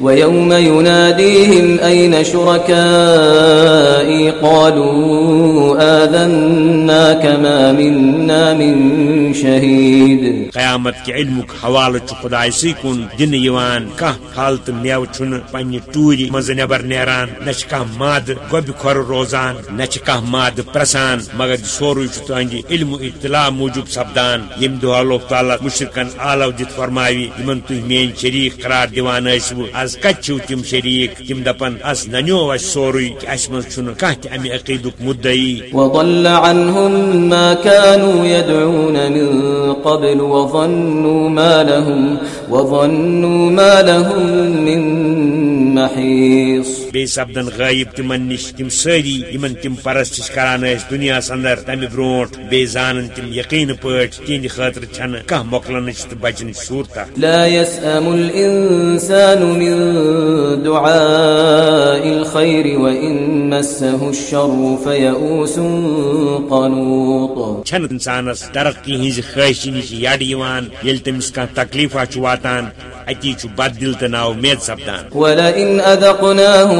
ويوم يناديهم أين شركائي؟ قالوا آذنا كما منا من شهيد. قیامت کے علم حوالہ خدا سی کن دن کھانا پھل تو میو چھ پنہ ٹوری مز نبر نیران. نہ ماد گوب کھور روزان نہ ماد پرسان. مگر سوری تہذی علم اطلاع موجود سپدان. یم دہ اللہ تعالیٰ مشرقن آلو دت فرماوی ان تھی مین شریک قرار ديوان دان آز کتو تم شریک تم دپن اس ننو اس سوری اس من چھن کہ تہ امی عقیدک مدعی. وضل عنهم ما كانوا يدعون من قبل وظنوا ما لهم، وظنوا ما لهم من محيص. بی سپدن غائب تمن نش تم ساری یمن تم پرستش کران اس دنیا اندر تمہ برونٹ بی زانن تم یقین پٹ تہند خاطر چھن کھانا مکلنچ تو بچن صورت لا يسأم الإنسان من دعاء الخير وإن مسه الشر فيئوس قنوط۔ چھن انسانس ترقی ہز خواہش نش یڈ یوان یل تمس کان تکلیفا چھ واتان اتی چھ بد دل تنا امید سپدان۔ ولئن اذقناه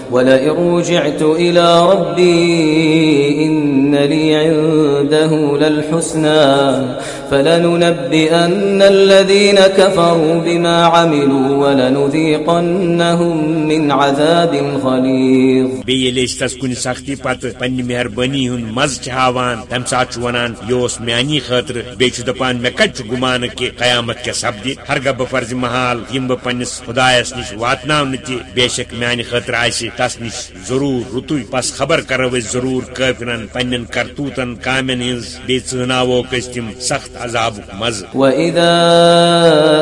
ولئن رجعت إلى ربي إن لي عنده للحسنى فلننبئن الذين كفروا بما عملوا ولنذيقنهم من عذاب غليظ. بیلیس تس کن سختی پتہ پنہ مہربانی ہن مز ہاوان تم سات ونان، یہ میانی خاطر بیچ دپان مے کت گمان کہ قیامت کے سپدی ہرگہ بہ فرض محال، یم بہ پنس خدایس نش واتناون تہ بے شک میانہ خاطر آسی تس نش ضرور رتو پس خبر کرو ضرور کافرن، پنن کرتوتن، کامن ہز بی تم سخت عذاب مز. وإذا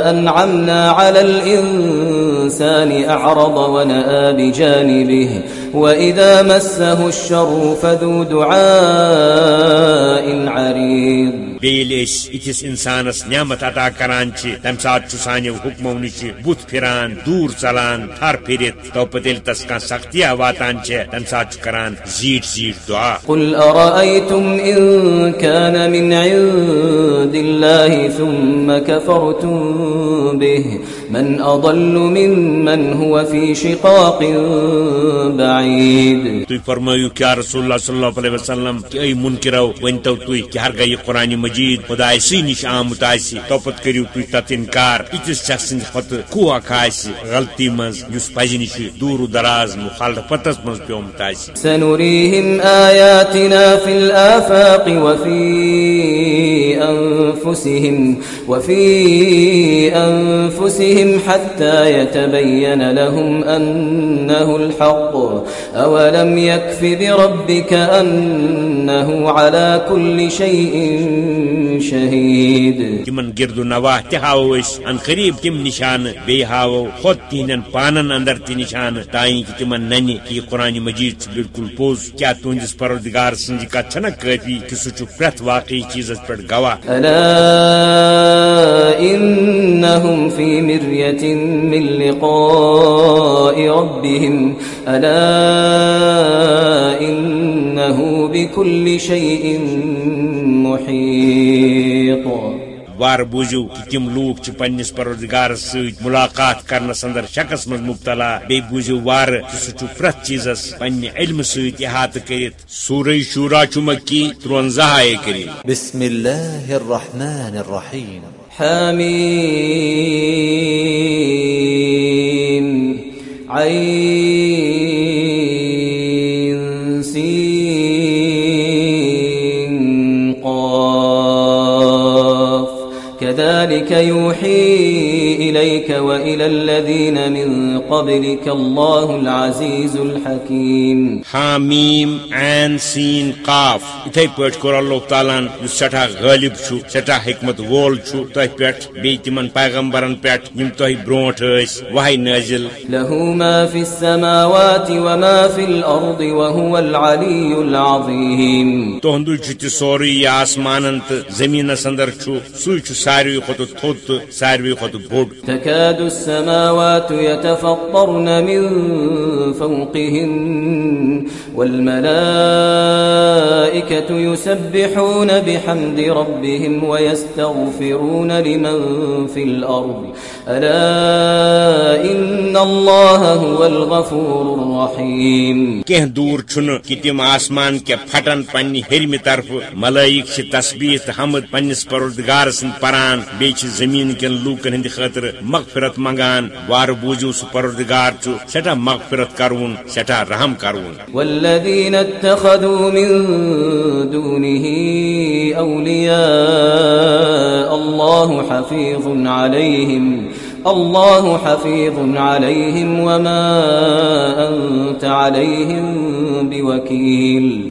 أنعمنا على الإنسان أعرض ونأى بجانبه مسه الشر فذو دعاء عريض. بیل اتس انسانس نعمت عطا کران تم سات سانو حکمو نش بت پھران دور ژلان تھر پھرت تو پتہ تس کھانا سختیا واتان تم سات کران زیٹ زیٹ دعا قل أرأيتم إن كان من عند الله ثم كفرتم به من أضل ممن هو في شقاق بعيد تھی فرمایو کیا رسول اللہ صلی اللہ علیہ وسلم کہ اے منکرو ونتو تھی کہ ہر گئی قرآن مجید خدا سی نش آمت آسی توپت کریو تھی تت انکار. اتس شخص سند خط کو غلطی مز یس پز نش دور دراز مخالفتس مز پیومت آسی سنريهم آياتنا في الآفاق وفي أنفسهم وفي أنفسهم حتى يتبين لهم أنه الحق. أولم يكف بربك أنه على كل شيء شهيد تمن گرد و تہ ہاو ان قریب تم نشان بی ہاو خود تہندین پانن اندر تہ نشان تائیں کہ تمن ننہ کہ قرآن مجید بالکل پوز کیا تہندس پروردگار سنجھ کت چھنا کافی کہ سہ چھ پرت واقعی چیزس پہ گواہ۔ ألا إنهم في مرية من لقاء ربهم ألا إنه بكل شيء محيط وار بوزو کہ تم لوگ چھ پنس پروردگار ست ملاقات کرنس اندر شکس مز مبتلا بی بوزو وار کہ سہ چھ پرت چیزس پنہ علم ست احاطہ کرت سورہ شورا چھ مکی ترونزہ آئے کری بسم الله الرحمن الرحيم حميم عين قبلك الله العزيز الحكيم. حامیم عین سین قاف. اتھے پٲٹھۍ کوٚر اللہ تعالیٰ یُس سٮ۪ٹھاہ غٲلب چھُ سٮ۪ٹھاہ حکمت وول چھُ تۄہہِ پٮ۪ٹھ بیٚیہِ تِمن پیغمبرن پٮ۪ٹھ یِم تۄہہِ برونٛٹھ ٲسۍ وحی نٲزِل له ما في السماوات وما في الأرض وهو العلي العظيم. تہنٛدُے چھُ تہِ سورُے یہِ آسمانن تہٕ زٔمیٖنس انٛدر چھُ سُے چھُ ساروی تھوٚد تہٕ ساروی کھۄتہٕ بوٚڑ. تكاد السماوات يتفطرن من فوقهن والملائكة يسبحون بحمد ربهم ويستغفرون لمن في الأرض. ألا إن الله هو الغفور الرحيم. کینٛہہ دوٗر چھُنہٕ کہِ تِم آسمان کیٛاہ پھٹن پننہِ ہیٚرمہِ طرفہٕ ملٲیک چھِ تسبیح حمد پننِس پروردگار سٕنٛدۍ پران بیٚیہِ چھِ زٔمیٖن کٮ۪ن لوٗکن ہٕنٛدِ خٲطرٕ مغفرت منگان، وارٕ بوٗزِو سُہ پروردگار چھُ سٮ۪ٹھاہ مغفرت کرون سٮ۪ٹھاہ رحم کرون۔ والذين اتخذوا من دونه الله حفيظ عليهم الله حفيظ عليهم وما أنت عليهم بوكيل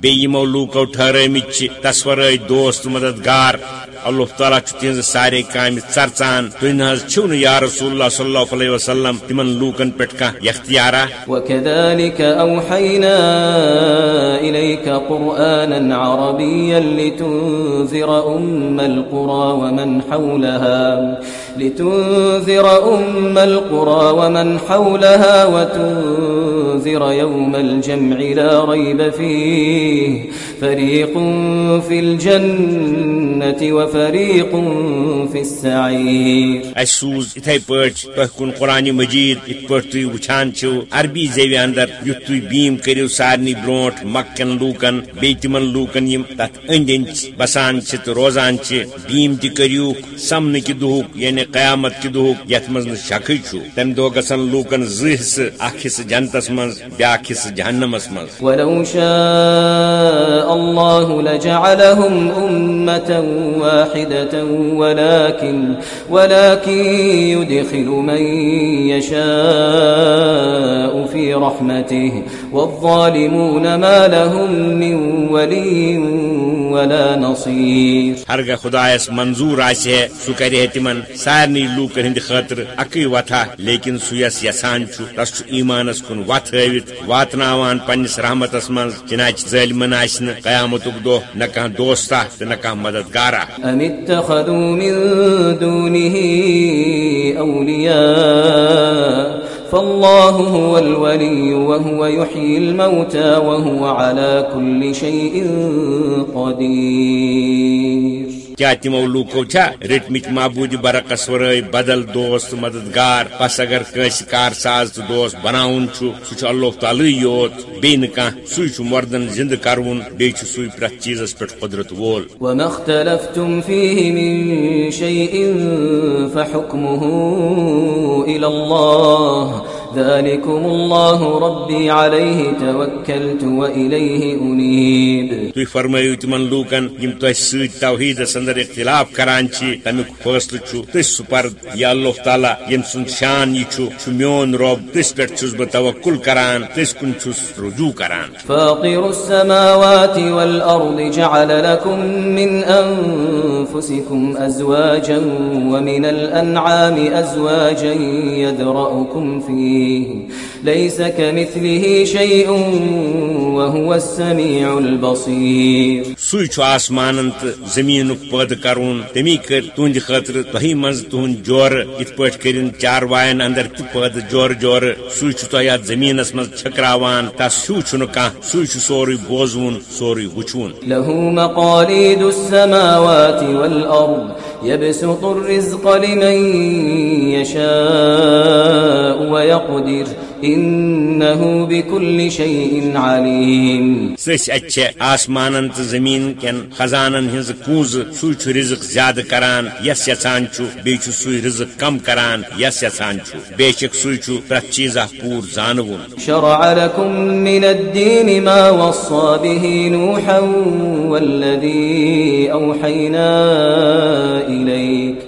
ٹھہرٲمٕتۍ چھِ تصورٲے دوست مددگار۔ اللہ تعالیٰ چھُ تہنٛزٕ سارے کامہِ ژرژان تُہۍ نہ یا رسول اللہ صلی اللہ علیہ وسلم، تِمن لوٗکن پٮ۪ٹھ کانٛہہ وكذلك أوحينا إليك قرآنا عربيا لتنذر أم القرى ومن حولها۔ لتنذر أم القرى ومن حولها وتنذر يوم الجمع لا ريب فيه۔ فريق في الجنة وفريق في السعير. اَسہِ سوٗز یِتھے پٲٹھۍ تۄہہِ کُن قرآنہِ مجیٖد یِتھ پٲٹھۍ تُہۍ وٕچھان چھِو عربی زیوِ اندر یُتھ تُہۍ بیٖم کٔرِو سارنٕے برونٛٹھ مکٮ۪ن لوٗکن بیٚیہِ تِمن لوٗکن یِم أنٛدۍ أنٛدۍ بسان چھِ روزان چھِ بیٖم تہِ کٔرِوُکھ سمنہٕ کہِ دۄہُک یعنی قیامت کہِ دۄہُک یتھ منٛز نہٕ شکٕے چھُ تمہِ دۄہ گژھن لوٗکن زٕ حصہٕ اکھ حصہٕ جنتس بیاکھ حصہٕ جہنمس منٛز ولو شاء الله لجعلهم أمة واحدة ولكن ولكن يدخل من يشاء في رحمته. والظالمون ما لهم من ولي ولا نصير ہرگاہ خدایس منظور آسہِ ہے سُہ کرِ ہے تِمن سارنٕے لوٗکن ہٕنٛدِ خٲطرٕ اکٕے وتھا لیکن سُہ یس چھُ تس ایمانس کُن وتھ ہٲوِتھ واتناوان پننس رحمتس منٛز چناچہِ ظٲلمن آسہِ نہٕ قیامتُک دۄہ نہ کانٛہہ دوستا تہٕ نہ کانٛہہ مددگارا۔ أم اتخذوا من دونه أولياء فالله هو الولي وهو يحيي الموتى وهو على كل شيء قدير. کیا تمو لوکو چھا رٹمت معبود برعکس ورٲے بدل دوست، مددگار بس اگر کٲنٛسہِ کار ساز تہٕ دوست بناوُن چھُ، سُہ چھُ اللہ تعالی یوت بیٚیہِ نہٕ کانٛہہ مردن زندٕ کرون بیٚیہِ چھُ سُے پرٛٮ۪تھ چیٖزس قدرت وول۔ وما اختلفتم فيه من شيء فحكمه الله ذلكم الله ربي عليه توكلت وإليه أنيب تُہۍ فرمٲیِو تِمن لوٗکن یِم تۄہہِ سۭتۍ توحیٖدس اندر اختلاف کران چھِ تمیُک فٲصلہٕ چھُ تٔسۍ سُپرد یا اللہ تعالیٰ ییٚمہِ سُنٛد شان یہِ چھُ چھُ میون رۄب تٔسۍ پٮ۪ٹھ چھُس بہٕ توکُل کران تٔسۍ کُن چھُس رجوع کران۔ فاطر السماوات والأرض جعل لكم من أنفسكم أزواجا ومن الأنعام أزواجا يذرأكم فيه ليس كمثله شيء وهو السميع البصير سُے چھُ آسمانن تہٕ زٔمیٖنُک پٲدٕ کرون تمی کٔر تُہنٛدِ خٲطرٕ تۄہہِ منٛز تُہنٛد جورٕ یِتھ پٲٹھۍ کٔرِن اندر تہِ پٲدٕ جورٕ جورٕ سُے چھُ تۄہہِ اتھ زٔمیٖنس منٛز تس ہیوٗ چھُنہٕ کانٛہہ۔ سُے چھُ سورُے بوزوُن، سورُے يبسط الرزق لمن يشاء ويقدر۔ إنه بكل شيء عليم. اَتہِ چھےٚ آسمانن تہٕ زٔمیٖن کٮ۪ن خزانن ہٕنٛز کوٗزٕ سُے چھُ رِزق زیادٕ کران یس یژھان چھُ بیٚیہِ چھُ سُے رِزق کم کران یس یژھان چھُ بے شک سُے چھُ پرٛٮ۪تھ چیٖزا پوٗرٕ زانوُن شرع لكم من الدين ما وصى به نوحا والذي أوحينا إليك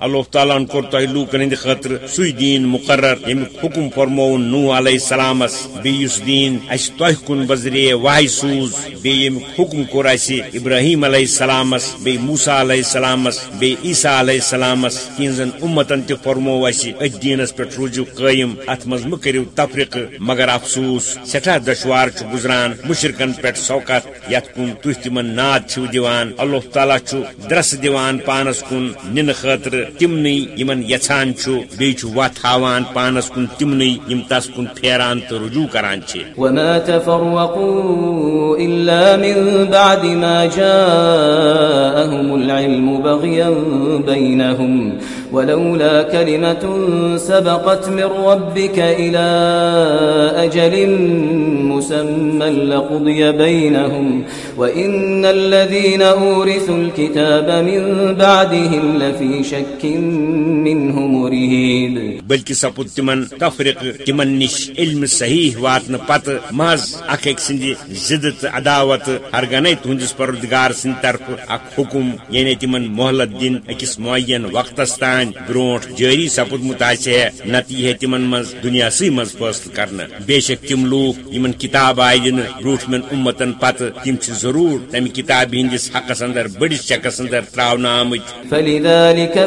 اللہ تعالیٰ کور تہ لوکن ہند خاطر سی دین مقرر یم حکم فرمون نو علیہ السلامس بیس دین، اس تہ کن بزرے واہ سوز بیم حکم کور اس ابراہیم علیہ السلامس بی موسا علیہ السلامس بی عیسیٰ علیہ السلامس تہذن امتن تہ فرمو اس ات دینس پہ روزو قائم ات مز مکرو تفریق، مگر افسوس سٹھا دشوار چھ گزران، مشرکن پہ سوکت، یت کن تھی تمن ناد چھو دیوان، اللہ تعالیٰ چھ درس دیوان پانس کن، نن خاطر تمنی یمن یھان بی وت ہاوان پانس کن تمنی یم تس کن پھیران تو رجوع کران وما تفرقوا الا من بعد ما جاءهم العلم بغيا بينهم ولولا كلمة سبقت من ربك إلى أجل مسمى لقضي بينهم وإن الذين أورثوا الكتاب من بعدهم لفي شك منه مريد بلکہ سپد تمن تفرق تمن نش علم صحیح واتن پت مز اخ اک سند زدت عداوت ہرگنے تہندس پردگار سن طرف اخ حکم یعنی تمن مہلت دن اکس معین وقتس تان بروٹ جاری سپدمت آسہ نت یہ تمن مز دنیا سی مز فاصل کرنا بے شک تم لوگ یمن کتاب آئی دن بروٹمن امتن پت تم ضرور تم کتاب ہندس حقس اندر بڑس چکس اندر تراؤنا آمت فلذلك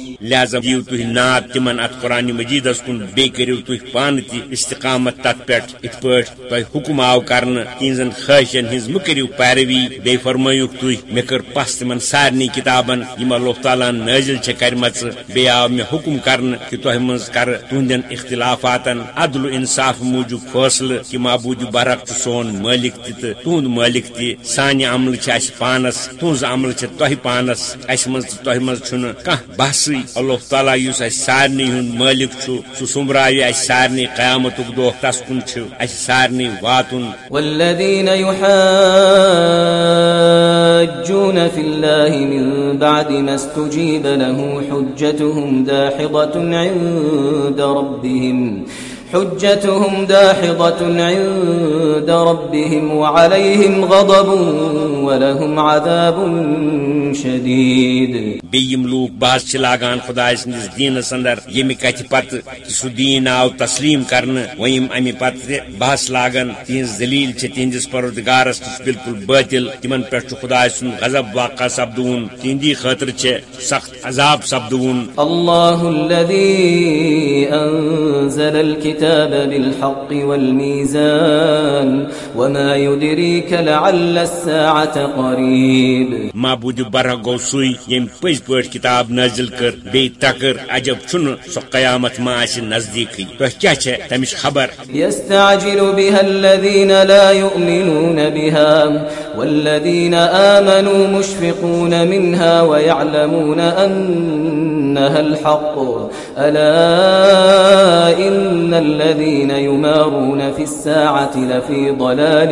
لہذا دیو تھی ناد تمن ات قرآن مجیدس کن بی کرو تھی پان تہ استقامت تت پہ ات پہ تہ حکم آو کرن تہذن خواہشن ہز مکرو پیروی۔ بی فرمائیو تھی مے کر پس تمن سارنی کتابن، یم اللہ تعالیٰ نازل چھ کرمچ بی آو مے حکم کرن کہ تہ مز کر تہندین اختلافاتن عدل انصاف موجود فیصلہ کہ معبود برق سون مالک تہ تہند مالک تہ۔ سانہ عمل چھ اس پانس تہذ عمل چھ تہ پانس۔ اس مز تہ مز چھن کانٛہہ بحثی اللہ تعالیٰ اس سارے ہند مالک سہ سمبرا اس سارے قیامت دہ تس کن اس سارے واتن۔ والذین يحاجون في الله من بعد ما استجيب له حجتهم داحضة عند ربهم، حجتهم داحضة عند ربهم، وعليهم غضب ولهم عذاب شديد بیم لوگ باز لاگان خدا سندس دینس اندر یم کت پت سہ دین آو تسلیم کرن ویم امی پت بحث لاگان تہذ دلیل تہندس پردگارس بالکل باطل. تمن پہ خدا سن غضب واقع سپدون تہندی خاطر سخت عذاب سپدون اللہ الذي انزل الكتاب بالحق والميزان وما يدريك لعل الساعة قريب معبود برہ گو سوی یم پز پہ کتاب نازل کر بی تکر عجب چھ سو قیامت ما نزدیک تو کیا تمش خبر يستعجل بها الذين لا يؤمنون بها والذين آمنوا مشفقون منها ويعلمون أنها الحق. ألا إن الذين يمارون في الساعة لفي ضلال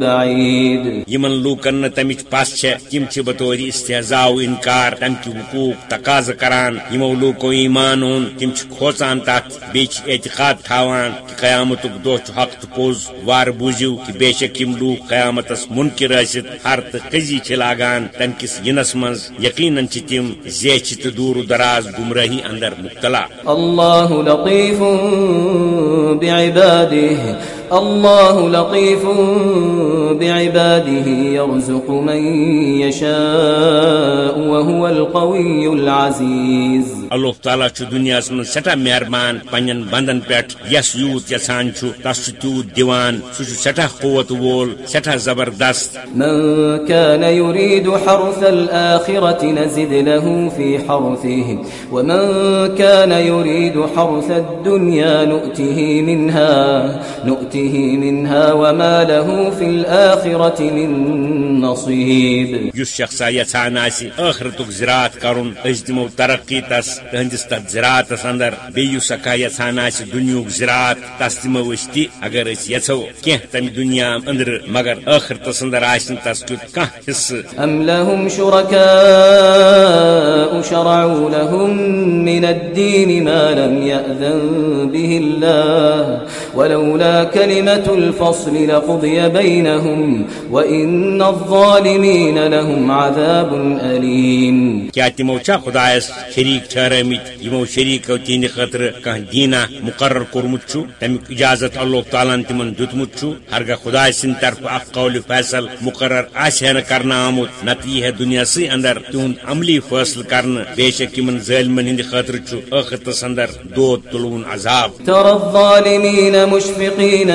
بعيد. يمن لوكن تمش پاس چھ تم بطور استهزاء انکار تم کی حقوق تقاض کران یمو لوکو ایمان اون تم کھوچان تات بیچ اعتقاد تھاوان کہ قیامت دہ حق پوز وار بوزیو کہ بے شک یم لوگ قیامتس منکر ٲسِتھ ہر تو قزی لاگان تم کس ینس مز یقیناً تم زیچ تو دور دراز گمراہی اندر مبتلا۔ اللہ لطیف بعباده الله لطيف بعباده يرزق من يشاء وهو القوي العزيز اللہ تعالیٰ دنیا من سٹھا مہربان پنن بندن پہ یس یوت یسان تس تیوت دان سہ سٹھا قوت وول سٹھا زبردست من كان يريد حرث الآخرة نزد له في حرثه ومن كان يريد حرث الدنيا نؤته منها نؤته منها وما له في الآخرة من نصيب. يس شخصا يسان آسي آخرتك زراعت کرن ازدمو ترقی تس تہندس تر زراعت اندر بیس اکا یھان دنیا زراعت تس دمو تی اگر اس یھو کی تم دنیا اندر مگر آخرتس اندر آس تس تیت کھانا حصہ ام لهم شركاء شرعوا لهم من الدين ما لم يأذن به الله ولولا كلمة الفصل لقضي بينهم وإن الظالمين لهم عذاب أليم. کیا تمو چا خدایس شریک ٹھہرمت یمو شریکو تہند خاطر کھانا دینا مقرر کورمت تمیک اجازت اللہ تعالیٰ تمن دتمت ہرگہ خدا سند طرف اخ قول فیصل مقرر آہ کرنا آمت نت یہ دنیا سی اندر تہد عملی فیصل کرنا بے شک ان ظالمن ہند خاطر اخرتس اندر دود تلون عذاب. ترى الظالمين مشفقين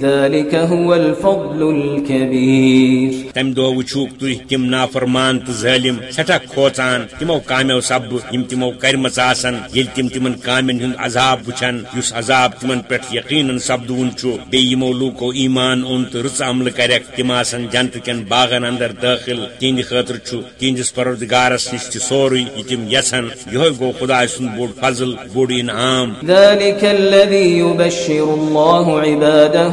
ذلك هو الفضل الكبير. تم دو وچوک تھی تم نافرمان تو ظالم سٹھا کھوچان تمو کامو سب یم تمو کرمس آسن یل تم تمن کامن ہند عذاب وچھن اس عذاب تمن پہ یقینا سپدون بی یمو لوکو ایمان اون تو رس عمل کرک تم آسن جنت کن باغن اندر داخل تہند خاطر تہندس پروردگارس نش سوری یہ تم یسن یہ گو خدا سن بوڑ فضل بوڑ انعام۔ ذلك الذي يبشر الله عباده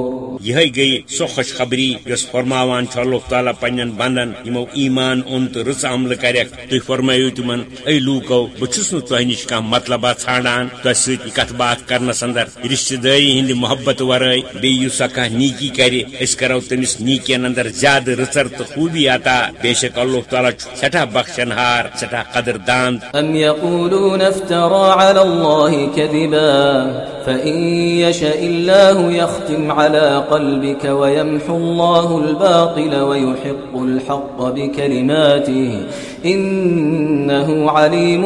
یہ گئی سو خوش خبری یس فرماوان اللہ تعالیٰ پنن بندن یمو ایمان اون تو رس عمل کرک تھی فرمائیو تمن اے لوکو بچس تہ نش کھانا مطلب ژھانڈان تہ ست کت بات کرنس اندر رشتہ داری ہند محبت ورائے بیس سا کھانا نیکی کرے اس کرو تمس نیکین اندر زیادہ رچر تو خوبی عطا بے شک اللہ تعالیٰ سٹھا بخشن ہار سٹھا قدر دان ام كذبا فإن يشاء الله يختم على قلبك ويمحو الله الباطل ويحق الحق بكلماته. إنه عليم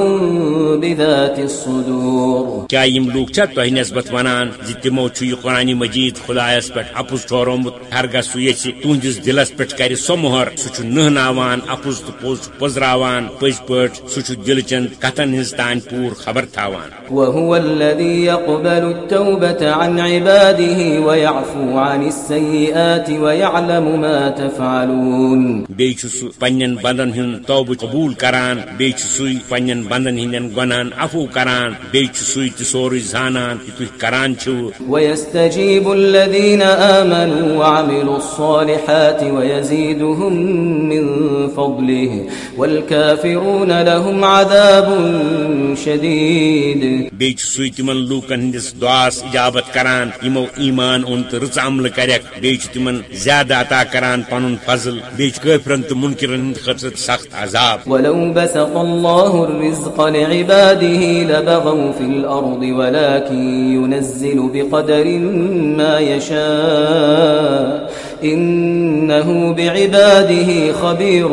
بذات الصدور. کیا یم لوگ چھا تہ نسبت ونان زِ تمو چھ یہ قرآن مجید خدایس پہ اپز ٹھورومت ہرگاہ سہ یھ تہندس دلس پہ کر سو مہر سہ نہناوان اپز تو پوز پزراوان پز پہ سہ دل چند کتن ہز تان پور خبر تھاوان۔ وهو الذي يقبل التوبة عن عباده ويعفو عن السيئات ويعلم ما تفعلون. بيچس پنن بندن ہن توبہ قبول کران بیچ سوی پنن بندن ہندن گنان عفو کران بیچ سوی تسوری زانان تو کران چھو۔ ويستجيب الذين آمنوا وعملوا الصالحات ويزيدهم من فضله والكافرون لهم عذاب شديد. بیچ سوی تمن لوکن ہندس دعاس اجابت کران یمو ایمان اون تو عمل کرک بیچ تمن زیادہ عطا کران پنن فضل، بیچ کافرن تو منکرن ہند خطرت سخت عذاب. ولو بسط الله الرزق لعباده لبغوا في الأرض ولكن ينزل بقدر ما يشاء. إنه بعباده خبير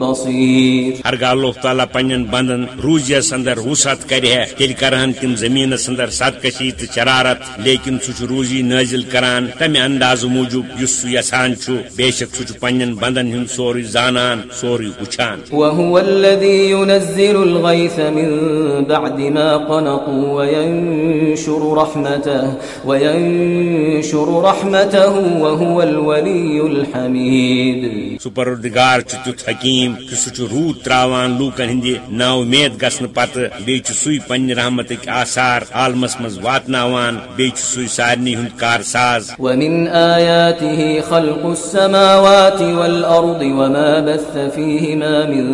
بصير ہرگاہ اللہ تعالیٰ پنن بندن روزیس اندر وسعت کرے تیل کرہن تم زمین اندر سدکشی تو شرارت لیکن سہ روزی نازل کران تمہ انداز موجود اس سہ یسان بے شک سہ پنن بندن ہند سوری زانان سوری وچان وهو الذي ينزل الغيث من بعد ما قنطوا وينشر رحمته وينشر رحمته وهو الولي الحميد۔ سہ پردگار تیت حکیم کہ سہ روح تراوان لوکن ہند نا امید گھن پتہ بیچ سی پنہ رحمتک آثار عالمس مز واتناوان بیچ سی سارنی ہند کار ساز۔ ومن آياته خلق السماوات والأرض وما بث فيهما من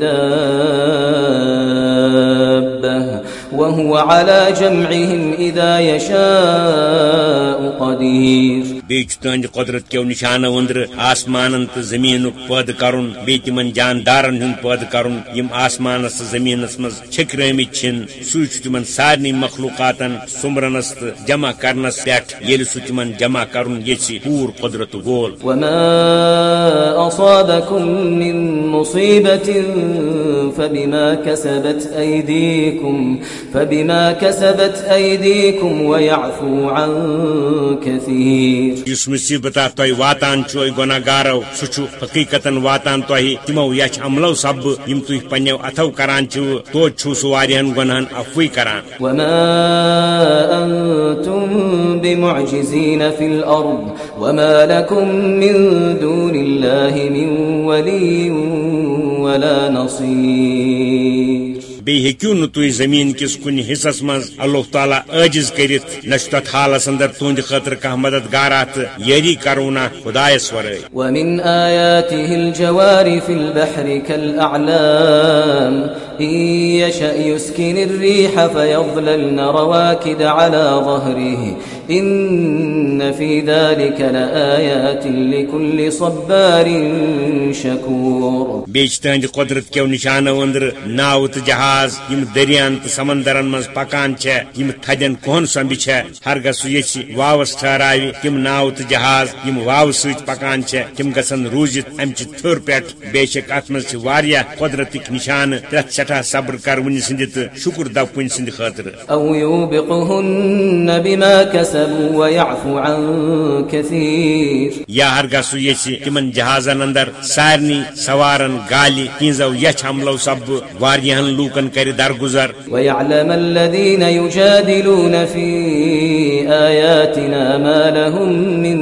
دابة وهو على جمعهم إذا يشاء قدير۔ بیچ تہند قدرت کیو نشانہ وندر آسمان تو زمین پید کرن بی تم جاندارن ہند پید کرن، یم آسمانس تو زمینس مز چھکرمت چھن۔ سوچ تم سارنی مخلوقاتن سمرنس تو جمع کرنس پہ یل سہ تم جمع کرن یچ پور قدرت گول۔ فبما كسبت أيديكم فبما كسبت أيديكم ويعفو عن كثير اس مصیبت تہ واتان چو گناہ گارو سہ حقیقت واتان تہ تمو یچ عملو سب یم تھی پنو اتھو کران چھو، تو چھو سہ واریہن گناہن عفوی کران۔ وما أنتم بمعجزين في الأرض وما لكم من دون الله من ولي ولا نصير بی ہیکو نو تھی زمین کس کن حصس مز اللہ تعالیٰ عاجز کرت نہ تت حالس اندر تہند خاطر کھانا مددگارا تو یری کرونا خدایس ورائے ومن الجوار في البحر كالأعلام إن يشأ يسكن الريح فيظللن رواكد على ظهره. إن في ذلك لآيات لكل صبار شكور. بیچ تہند قدرت کیو نشانو اندر ناو تو جہاز، یم دریان تو سمندرن مز پکان چھ یم تھدین کون سمبی چھ ہرگہ سہ یچ واوس ٹھہراوی تم ناو تو جہاز، یم واو ست پکان چھ تم گسن روزت امچ تھر پٹ بے شک ات مز چھ واریاہ قدرتک نشان پرت سٹھا صبر کر ون سند شکر دب کن سند خاطر أو يوبقهن بما كسبوا ويعفو عن كثير۔ یا ہرگہ سہ یچ تمن جہازن اندر سارنی سوارن گالی تینزو یچ حملو سب واریہن لوکن کر درگزر۔ ويعلم الذين يجادلون في آياتنا ما لهم من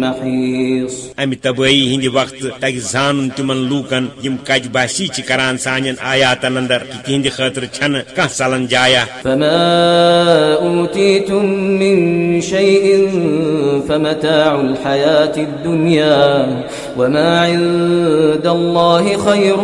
محيص۔ امہ تباہی ہند وقت تک زان تمن لوکن یم کج باسی کران سانن آیاتن اندر کہ تہند خاطر چھن کان سلن جایا۔ فما أوتيتم من شيء فمتاع الحياة الدنيا وما عند الله خير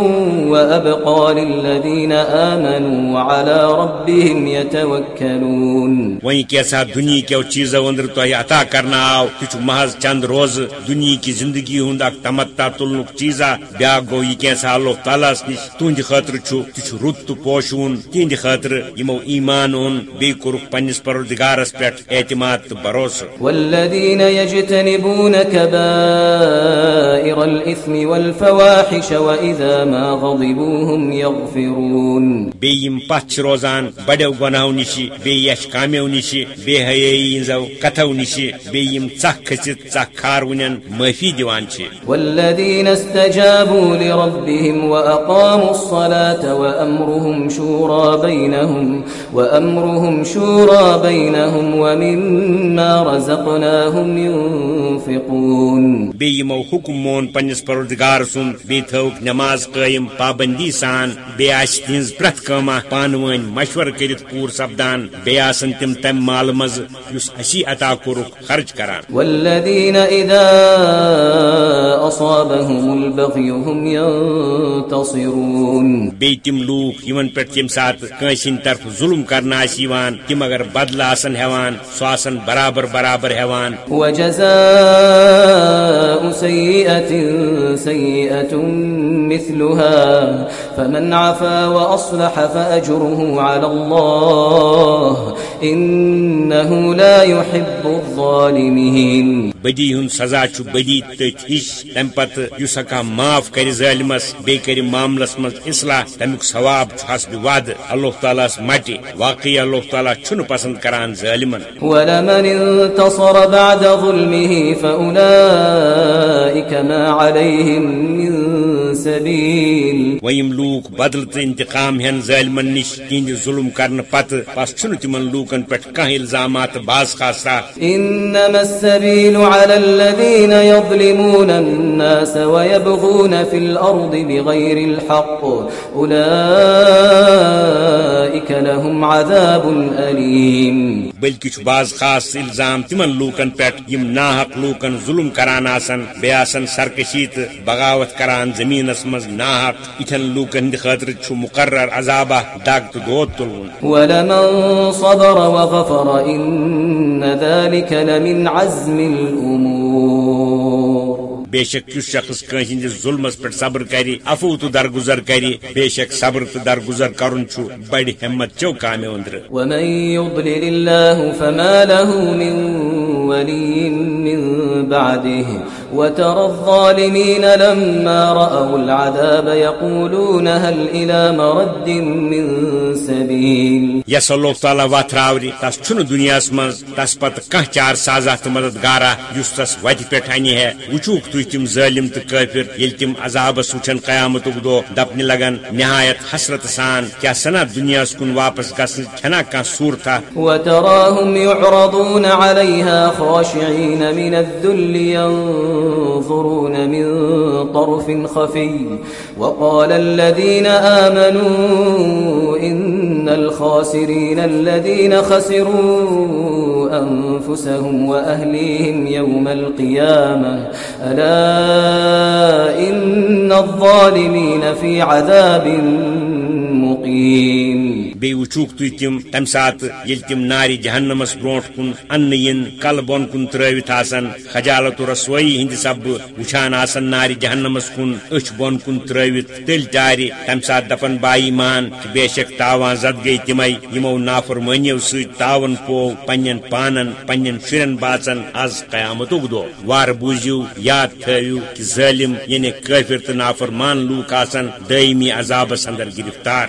وأبقى للذين آمنوا وعلى ربهم يتوكلون وہیں کیسا دنیا کیو چیزو اندر تہ عطا کرنا آو تہ محض چند روز دنیا کی زندگی ہند اک تمتا تلنک چیزا بیا گو یہ کیسا اللہ تعالیٰ نش تہند خاطر تہ رت تو پوشون تہند خاطر یمو ایمان اون بی کورک پنس پروردگارس پٹ اعتماد تو بھروسہ والذين يجتنبون كبائر الإثم والفواحش وإذا ما غضبوا هم يغفرون بیم پچ روزان بڑو گناہو نش بیش کامیو نش بے حیائی زو کتو نش بیم ژکھ کھسِتھ ژکھ کھار ونن معافی دیوان چھ والذين استجابوا لربهم وأقاموا الصلاة وأمرهم شورى بينهم وأمرهم شورى بينهم ومما رزقناهم ينفقون۔ بی یمو حکم مون پنس پروردگار سن بی تھوک نماز قائم پابندی سان بی آس تہذ پرت کما پان ون مشور کرت پور سپدان آسن تم تم مال مز یس اسی عطا کورک خرچ کران۔ والذين إذا أصابهم البغي هم ينتصرون. بی تم لوک یمن پہ تم سات طرف ظلم کرنا تم اگر بدلہ آسن ہیوان سو آسن برابر برابر ہیوان وجزاء سيئة سيئة مثلها فمن عفا وأصلح فأجره على الله إنه لا يحب الظالمين. بدی ہند سزا چھ بدی تت ہش تم پتہ اس ہکا معاف کر ظالمس بی کر معاملس مز اصلاح، تمیک ثواب چھ حسب وعد۔ اللہ تعالیٰ مٹی واقعی اللہ تعالیٰ چھن پسند کران ظالمن ولمن انتصر بعد ظلمه ما سبيل ویم لوک بدل انتقام ہین ظالمن نش تہند ظلم کرنے پتہ بس چھ تمن لوکن پہ کھانا الزامات باز خاصا إنما السبيل على الذين يظلمون الناس ويبغون في الأرض بغير الحق أولئك لهم عذاب أليم۔ بلکہ چھ باز خاص الزام تمن لوکن پہ یم ناحق لوکن ظلم کران آسن بے آسن سرکشی تو بغاوت کران زمینس مز ناحق اتھن لوکن ہند خاطر چھ مقرر عذابہ دگ تو دود تلون ولمن صبر وغفر إن ذلك لمن عزم الامور بے شک کس شخص کنس ہندس ظلمس پہ صبر کری افو تو درگزر کری بے شک صبر تو درگزر کرن چھ بڑی ہمت چو کامہ الله بعده وترى الظالمين لما رأوا العذاب يقولون هل إلى مرد من سبيل۔ یس اللہ تعالیٰ وتراوری تس چھ دنیا من تس پتہ کھانا چار سازا تو مددگارا اس تس وتہ انہ ہے۔ وچوک تھی تم ظالم تو قافر یل تم عذابس وچھن قیامت دہ دپنہ لگن، نہایت حسرت سان، کیا سنا دنیا کن واپس گھن چھنا کھانا صورتہ وتراهم يعرضون عليها خاشعين من الذل ينظرون من طرف خفي، وقال الذين آمنوا إن الخاسرين الذين خسروا أنفسهم وأهليهم يوم القيامة، ألا إن الظالمين في عذاب مقيم بی وچوک تھی تم تم سات یل تم ناری جہنمس برونٹ کن ان ین کل بون کن تروت آسن خجالت و رسوئی ہند سب وچھان آسن ناری جہنمس کن اچھ بون کن تروت تیل تاری تم سات مان کہ بے شک تاوان زد گئی تمے یمو نافرمانیو ست تاون پو پنن پانن پنن شرن باچن از قیامتک دو وار بوزیو یاد تھیو کہ ظالم یعنی کافر تو نافرمان لوک آسن دائمی عذابس اندر گرفتار۔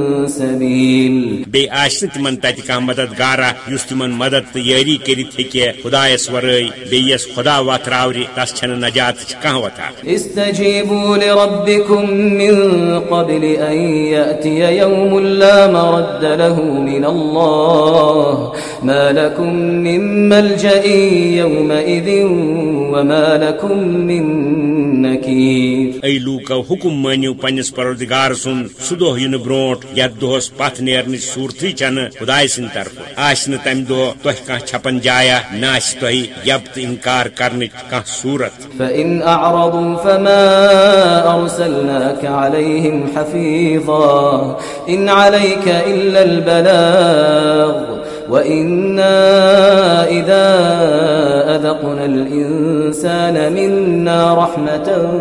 سبيل بی آشن تمن تت کھانا مددگارا تمن مدد تو یاری کرت ہیکہ خدایس ورٲے بیٚیہِ یس خدا واتراوری تس چھنہ نجات کانٛہہ وتھا استجيبوا لربكم من قبل أن يأتي يوم لا مرد له من الله ما لكم من ملجأ يومئذ وما لكم من نكير اے لوکو حکم مانیو پنس پروردگار سن دہ ین برونٹ یت دہس پتھ نیرن صورتھی چن خدائے سند طرف آس تم دہ تہ کھانا چھپن جایا، نہ تہ یب تو انکار کرنچ کھانا صورت۔ فإن أعرضوا فما أرسلناك عليهم حفيظا إن عليك إلا البلاغ وإنا إذا أذقنا الإنسان منا رحمة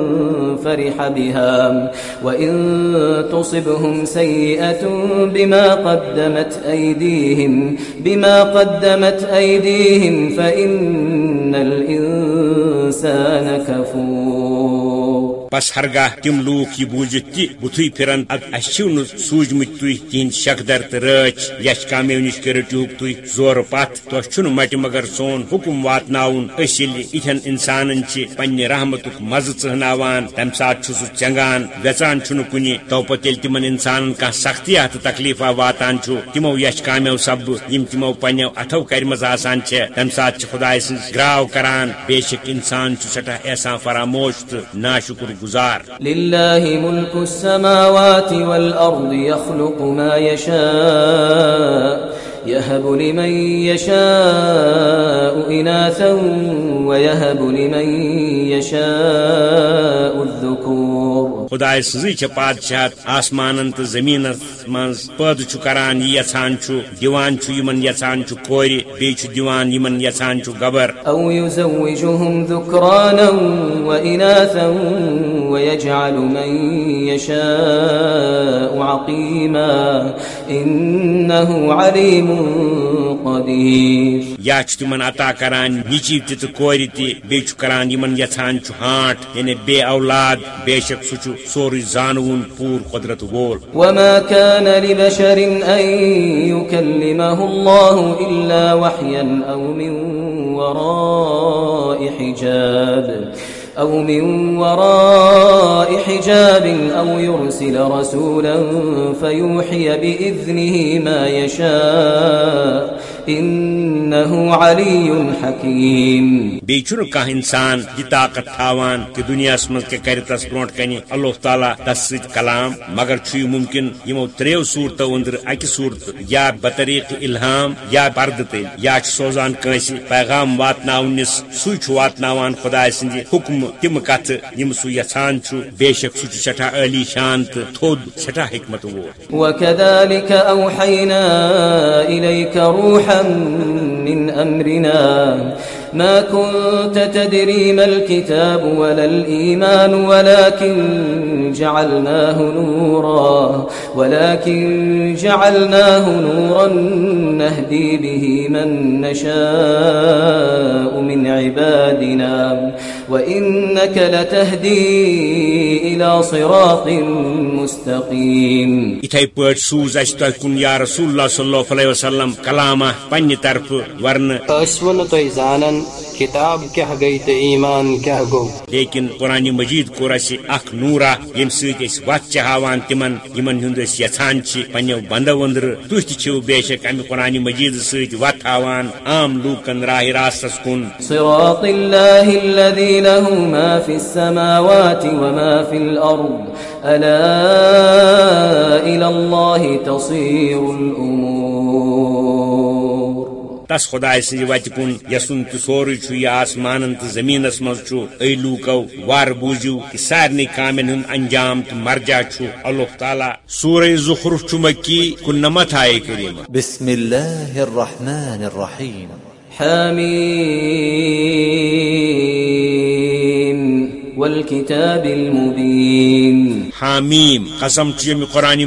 فرح بها وإن تصبهم سيئة بما قدمت أيديهم بما قدمت أيديهم فإن الإنسان كفور بس ہرگاہ تم لوک یہ بوزت تہ بتھے پھرن اچھو ن تھی تہند شکدر تو رچ یش کامیو نش رٹیوک تھی زور پت تہ مٹ مگر سون حکم واتناون اس یل اتھن انسانن پنہ رحمتک مزہ ژہناوان، تمہ سات سہ چنگان، ویژان چھ کن تو پتہ یل تمن انسانن کھانا سختیا تو تکلیفہ واتان تمو یش کامیو سب، یم تمو پنو اتھو کرمز آسان تمہ سات خدائے سن گراو کران، بے شک انسان سٹھا احسان فراموش تو ناشکر گزار۔ للہ ملک السماوات والارض يخلق ما يشاء يهب لمن يشاء إناثا ويهب لمن يشاء الذكور خدائے سزی چھ پادشاہت آسمانن تو زمین من پد کران یہ یژھان دیوان یمن کور بی چھ دیوان یمن گبر۔ أو يزوجهم ذكرانا ويجعل من يشاء عقيما عليم قدير یا چھ تمن عطا کران نچی تہ کور تہ بیٚیہِ چھُ کران یمن یژھان چھُ ہانٹ یعنی بے اولاد بے شک سہ چھُ زانوُن پوٗر قدرت وول۔ وما كان لبشر أن يكلمه الله إلا وحيا أو من وراء حجاب أو من وراء حجاب أو يرسل رسولا فيوحي بإذنه ما يشاء. إن إنه علي حكيم. چھُنہٕ کانٛہہ انسان یہِ طاقت تھاوان کہ دُنیاہس منٛز کیٛاہ کرِ تس برونٛٹھ کنہِ اللہ تعالیٰ تس کلام مگر چھُ ممکن یِمو ترٛیو صوٗرتو أنٛدرٕ اکہِ صوٗرتہٕ یا بطریق الہام یا پردٕ تٔلۍ یا چھُ سوزان کٲنٛسہِ پیغام واتناونس سُے چھُ واتناوان خۄداے سٕنٛدِ حُکمہٕ تِم کتھٕ یِم سُہ یژھان چھُ بے شک سُہ چھُ عٲلی شان تہٕ تھوٚد سٮ۪ٹھاہ حکمت وول وكذلك أوحينا إليك روحا من أمرنا. ما كنت تدري ما الكتاب ولا الإيمان ولكن جعلناه نورا ولكن جعلناه نورا نهدي به من نشاء من عبادنا. وإنك لتهدي إلى صراط مستقيم. اتھے پٲٹھۍ سوٗز اَسہِ تۄہہِ کُن یا رسول اللہ صلی اللہ علیہ وسلم کلامہ پننہِ طرفہٕ ورنہٕ ٲسوٕ نہٕ تُہۍ زانان کتاب کیٛاہ گٔے تہٕ ایمان کیٛاہ گوٚو لیکن قرآن مجید کوٚر اَسہِ اکھ نوٗرا أسۍ وتھ چھِ ہاوان تِمن یِمن ہُنٛد چھِ پننٮ۪و بندو أنٛدرٕ تُہۍ تہِ چھِو بے شک امہِ قرآن مجید سۭتۍ وتھ ہاوان عام لوٗکن راہ راستس کُن۔ صراط الله الذي له ما في السماوات وما في الأرض ألا إلى الله تصير الأمور۔ تس خدائے سٕنٛدِ وتہِ کُن یسُن تہِ سورُے چھُ یہِ آسمانن تہٕ زٔمیٖنس چھُ أے لوٗکو وار بوٗزِو کہِ سارنٕے کامٮ۪ن ہُنٛد انجام تہٕ مرجع چھُ اللہ تعالیٰ سورے زخرف مکی کُنمتھ آیے کٔرِم بسم الله الرحمن الرحيم حميم والكتاب المبين حامیم قسم ییٚمہِ قرآن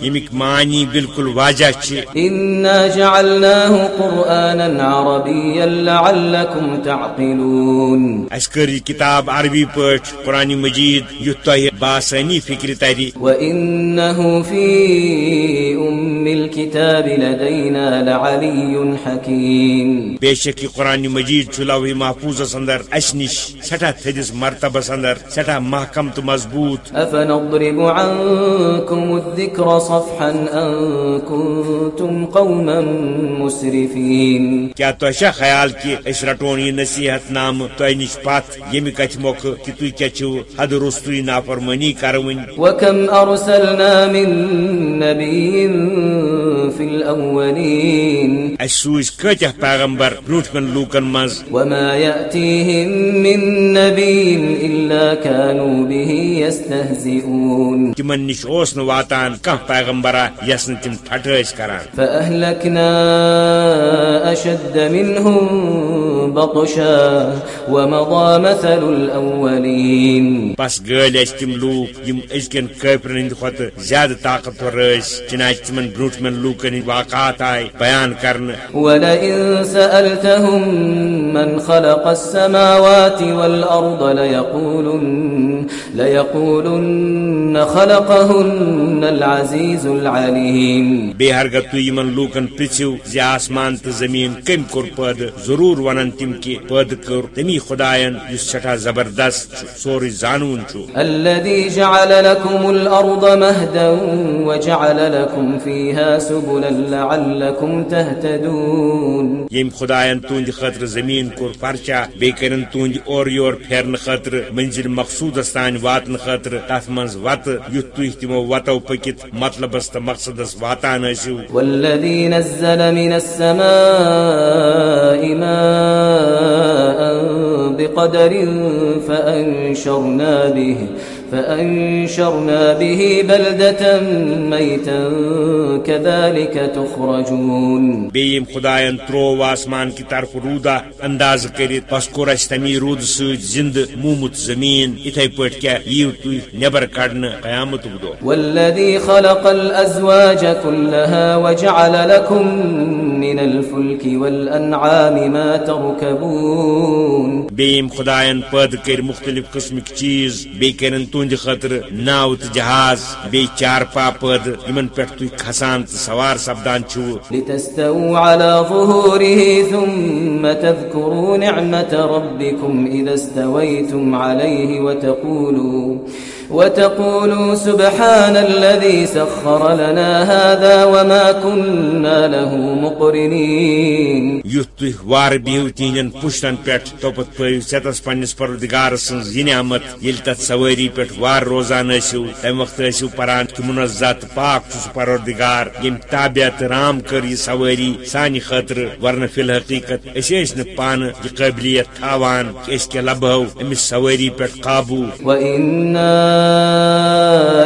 ییٚمِکۍ معنی بالکل واضح چھِ إنا جعلناه قرآنا عربيا لعلكم تعقلون۔ یہِ کِتاب عربی پٲٹھۍ قرآن مجید یُتھ تۄہہِ بآسٲنی فِکرِ ترِ وإنه في أم الكتاب لدينا لعلي حكيم۔ یہ قرآن مجید چھُ لوح محفوظس اندر اسہِ نِش سٮ۪ٹھاہ مرتبس اندر سٮ۪ٹھاہ محکم تہٕ مضبوٗط۔ أفنضرب عنكم الذكر صفحا أن كنتم قوما مسرفين کیا تۄہہِ چھا خیال کہِ أسۍ رٹون یہِ نصیحت نامہٕ تۄہہِ نِش ییٚمہِ کتھِ مۄکھٕ کہِ تُہۍ کیٛاہ چھِو حد روٚستُے نافرمٲنی کروٕنۍ وكم أرسلنا من نبي في الأولين اسہِ سوٗزۍ کۭتیاہ پیغمبر برونٛٹھمٮ۪ن لوٗکن منٛز وما يأتيهم من نبي إلا كانوا به يستهزئون. تِمن نِش اوس نہٕ واتان کانٛہہ پیغمبرا یس نہٕ تِم ٹھٹھٕ ٲسۍ کران. فأهلكنا أشد منهم بطشا ومضى مثل الأولين. بس گٲلۍ ٲسۍ تِم لوٗکھ یِم أزکٮ۪ن کٲفرن ہٕنٛدِ کھۄتہٕ زیادٕ طاقتور ٲسۍ چنانچہ تِمن برونٛٹھمٮ۪ن لوٗکن ہٕنٛدۍ واقعات آے بیان کرنہٕ ولئن سألتهم من خلق السماوات والأرض ليقولن, ليقولن خلقهن العزيز العليم. ہرگہ تُہۍ یِمن لوٗکن پرژھِو زِ آسمان تہٕ زٔمیٖن کٔمۍ کوٚر پٲدٕ ضروٗر ونن تِم کہِ پٲدٕ کوٚر تمی خۄدایَن یُس سٮ۪ٹھاہ زبردست چھُ سورُے زانوُن چھُ الذي جعل لكم الأرض مهدا وجعل لكم فيها سبلا لعلكم تهتدون. ییٚمۍ خۄدایَن تُہنٛدِ خٲطرٕ زٔمیٖن کوٚر پرچا بیٚیہِ کٔرِن تُہنٛدِ اورٕ یورٕ پھیرنہٕ خٲطرٕ منزِل مقصوٗدس تان واتن خاطر تف من وت یت تھی تمو وتو پکت مطلبس تو مقصدس واتان ٲسِو۔ والذي نزل من السماء ماء بقدر فأنشرنا به۔ فأنشرنا به بلدة ميتا كذلك تخرجون. بیم خداین ترو آسمان کی طرف رودا انداز کرت پس کور اس تمی رود سوت زند مومت زمین اتھے پٹ کیا یو تو نبر کڑن قیامت دو والذي خلق الأزواج كلها وجعل لكم من الفلك والأنعام ما تركبون. بیم خداین پد کر مختلف قسمک چیز بی کرن تہند خطر ناو تو جہاز بی چار پا پد ان پہ تھی کھسان تو سوار سپدان ربكم إذا استويتم عليه وتقولوا وتقولوا سبحان الذي سخر لنا هذا وما كنا له مقرنين. تُہۍ وارٕ تِہنٛدٮ۪ن پُشتن پٮ۪ٹھ توپت پٲیِو ستس پننس پردگار سٕنٛز یہِ نعمت ییٚلہِ تتھ سوٲری پٮ۪ٹھ وار روزان ٲسِو تمہِ وقتہٕ ٲسِو پران کہِ منزت پاک چھُ سُہ پروردگار ییٚمۍ تابع تہٕ رام کٔر یہِ سوٲری سانہِ خٲطرٕ ورنہٕ فی الحقیقت ٲسۍ نہٕ پانہٕ یہِ قٲبلیت تھاوان کہِ أسۍ کیٛاہ لبہو أمِس سوٲری پٮ۪ٹھ قابوٗ۔ وإنا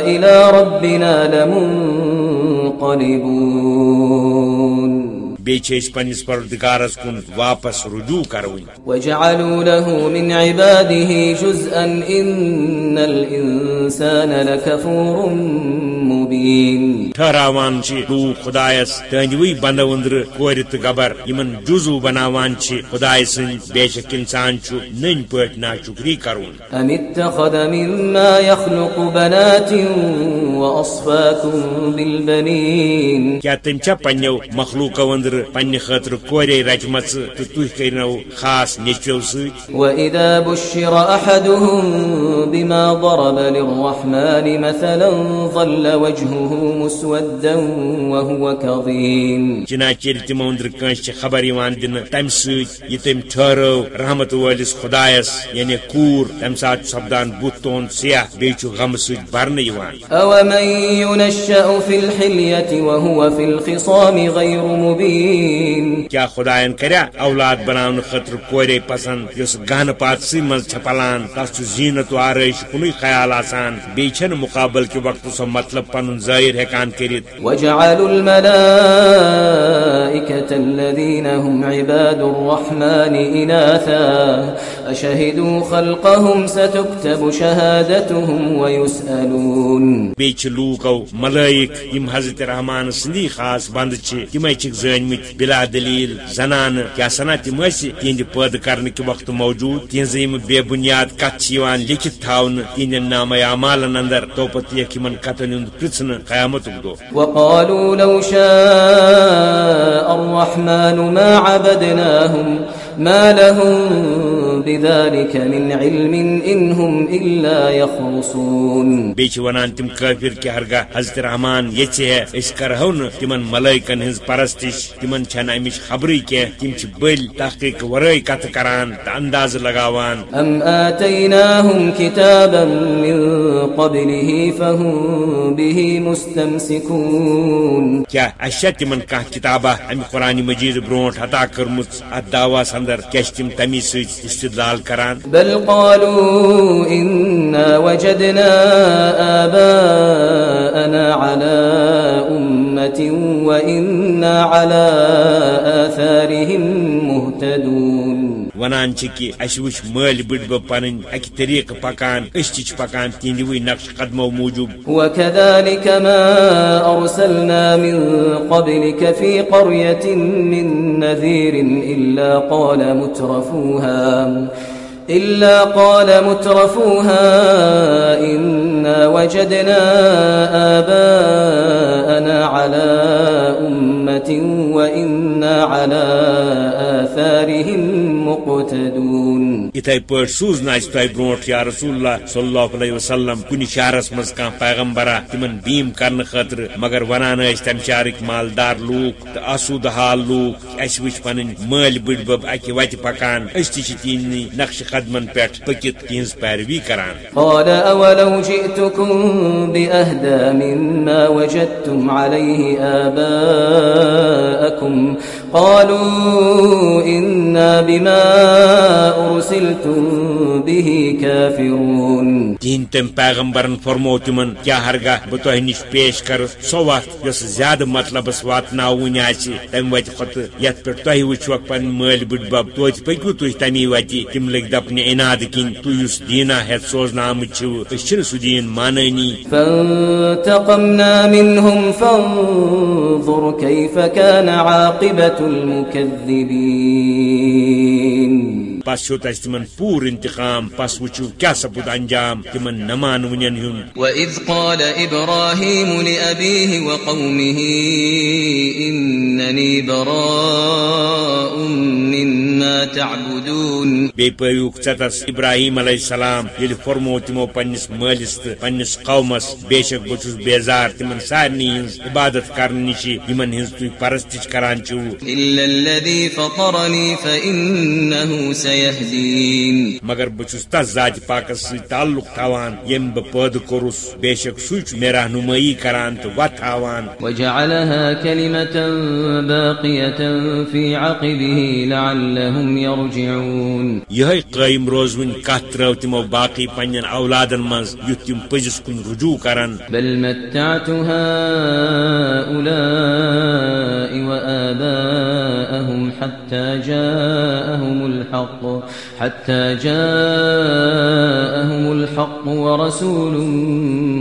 إلى ربنا لمنقلبون. أسۍ پننس پردگارس کُن واپس رجوع کروٕنۍ وجعلوا له من عباده جزءا إن الإنسان لكفور مبين ٹھہراوان چھ لوگ خدایس تہندوی بندو اندر کور تو گبر. یمن جزو بناوان چھ خدای سن بے شک انسان چھ نن پٹ نا شکری کرون. أم اتخذ مما يخلق بنات وأصفاكم بالبنين کیا تم چھا پنیو مخلوقو اندر پنہ خاطر کورے رچمژ تو تھی کرنو خاص ست وإذا بشر أحدهم بما ضرب للرحمن مثلا ظل وجهه مسودا وهو كظيم. چناچر تمو اندر کنس چھ خبر یوان دن تم ست یہ تم ٹھہرو رحمت والس خدایس یعنی کور تم سات سپدان بت تون سیاہ بیٚیہِ چھُ غم سۭتۍ برنہٕ یِوان أومن ينشأ في الحلية وهو في الخصام غير مبين. کیا خداین کریا؟ اولاد بناون خاطر کورے پسند یس گہن پاتسی مز چھ پلان تس زینت و آرائش کنوی خیال آسان بیٚیہِ چھنہٕ مقابل کہ وقت سو مطلب پنن ظاہر ہیکان کٔرِتھ وجعلوا الملائكة الذين هم عباد الرحمن إناثا أشهدوا خلقهم ستكتب شهادتهم ويسألون بیٚیہِ چھِ لوٗکو ملائک یم حضرت رحمان سندی خاص بند چھ تمے چھِکھ زٲنمٕتۍ بلا دلیل زنانہٕ کیاہ سنا تم ٲسۍ تہنٛدِ پٲدٕ کرنہٕ کہِ وقتہٕ موجوٗد تہنٛزٕ یِم بے بُنیاد کتھ چھِ یِوان لیکھِتھ تھاونہٕ تہنٛدٮ۪ن نامے اعمالن اندر توپت یکھ یمن کتن ہُنٛد پرژھنہٕ قیامتُک دۄہ وقالوا لو شاء الرحمن ما عبدناهم ما لهم بذلك من علم إن هم إلا يخرصون۔ بیٚیہِ چھِ ونان تم کٲفر کہ ہرگاہ حضرت رحمان یژھِ ہے أسۍ کرہو نہٕ تمن ملائکن ہٕنٛز پرستش تمن چھنہٕ امِچ خبرٕے کینٛہہ تم چھِ بٔلۍ تحقیق ورٲے کتھ کران تہٕ اندازٕ لگاوان۔ أم آتيناهم كتابا من قبله فهم به مستمسكون کیا تمن کانٛہہ کتابہ امہِ قرآن مجیٖد برونٛٹھ عطا اندر کیٛاہ چھِ تِم تمی استدلال کران؟ بل قالوا وجدنا آباءنا على وإنا على آثارهم مهتدون. ونان کہ اَسہِ وٕچھ مٲلۍ بب پنٕنۍ اکہِ طریقہٕ پکان أسۍ تہِ پکان تہنٛدِوٕے نقش قدمو موٗجوٗب وكذلك ما من قبلك في من نذير قال مترفوها إلا قال مترفوها إنا وجدنا آباءنا على أمة وإنا على آثارهم مقتدون اتھے پٲٹھۍ سوٗزنا اَسہِ تۄہہِ برونٛٹھ، یا رسول اللہ صلی اللہ علیہ وسلم کُنہِ شہرس منٛز کانٛہہ پیغمبرا تِمن بیٖم کرنہٕ خٲطرٕ، مگر ونان ٲسۍ تمہِ شہرٕکۍ مالدار لوٗکھ تہٕ آسوٗدٕ حال لوٗکھ اَسہِ وٕچھ پنٕنۍ مٲلۍ بٔڈۍ بب اکہِ وتہِ پکان أسۍ تہِ چھِ نقش قدمن پٮ۪ٹھ پٔکِتھ تہنٛز پیروی کران۔ قال جئتكم مما وجدتم عليه آباءكم؟ قالوا إنا بما أرسلتم به كافرون دین تم پیغمبرن فرمو تمن کیا ہرگاہ بہ تہ نش پیش کر سو وت یس زیادہ مطلبس واتنا ون آس تم وت خط یت پہ تہ وچوک پن مل بڑ بب توت پکو تھی تمی وتی تم لگ دپن اناد کن تس دینا ہت سوزن آمت چھو اس سہ دین مانانی فانتقمنا منهم فانظر كيف كان عاقبة المكذبين پس ہو تس تمن پور انتقام پس وچو کیا سپود انجام تمن نمان ونین ہن۔ وَإِذْ قَالَ إِبْرَاهِيمُ لِأَبِيهِ وَقَوْمِهِ إِنَّنِي بَرَاءٌ مِّمَّا تَعْبُدُونَ۔ بے پیوک ژتس ابراہیم علیہ السلام یل فرمو تمو پنس مالس پنس قومس بے شک بچس بیزار تمن سارنی ہنز عبادت کرنے نش یمن ہنز تھی پرستش کران چھو إِلَّا الَّذِي فَطَرَنِي فَإِنَّهُ سَيَهْدِينَ مگر بچس تس ذات پاکس سی تعلق تھاوان یم بہ پید کورس بے شک سوچ مے رہنمائی کران تو وت ہاوان وجعلها كلمة باقية في عقبه لعلهم يرجعون یہ قائم روزون کت ترو تمو باقی پنن اولادن مز یت تم پزس کن رجوع کرن۔ بل متعت هؤلاء وآباءهم حتى جاءهم الحق حتى جاءهم الحق ورسول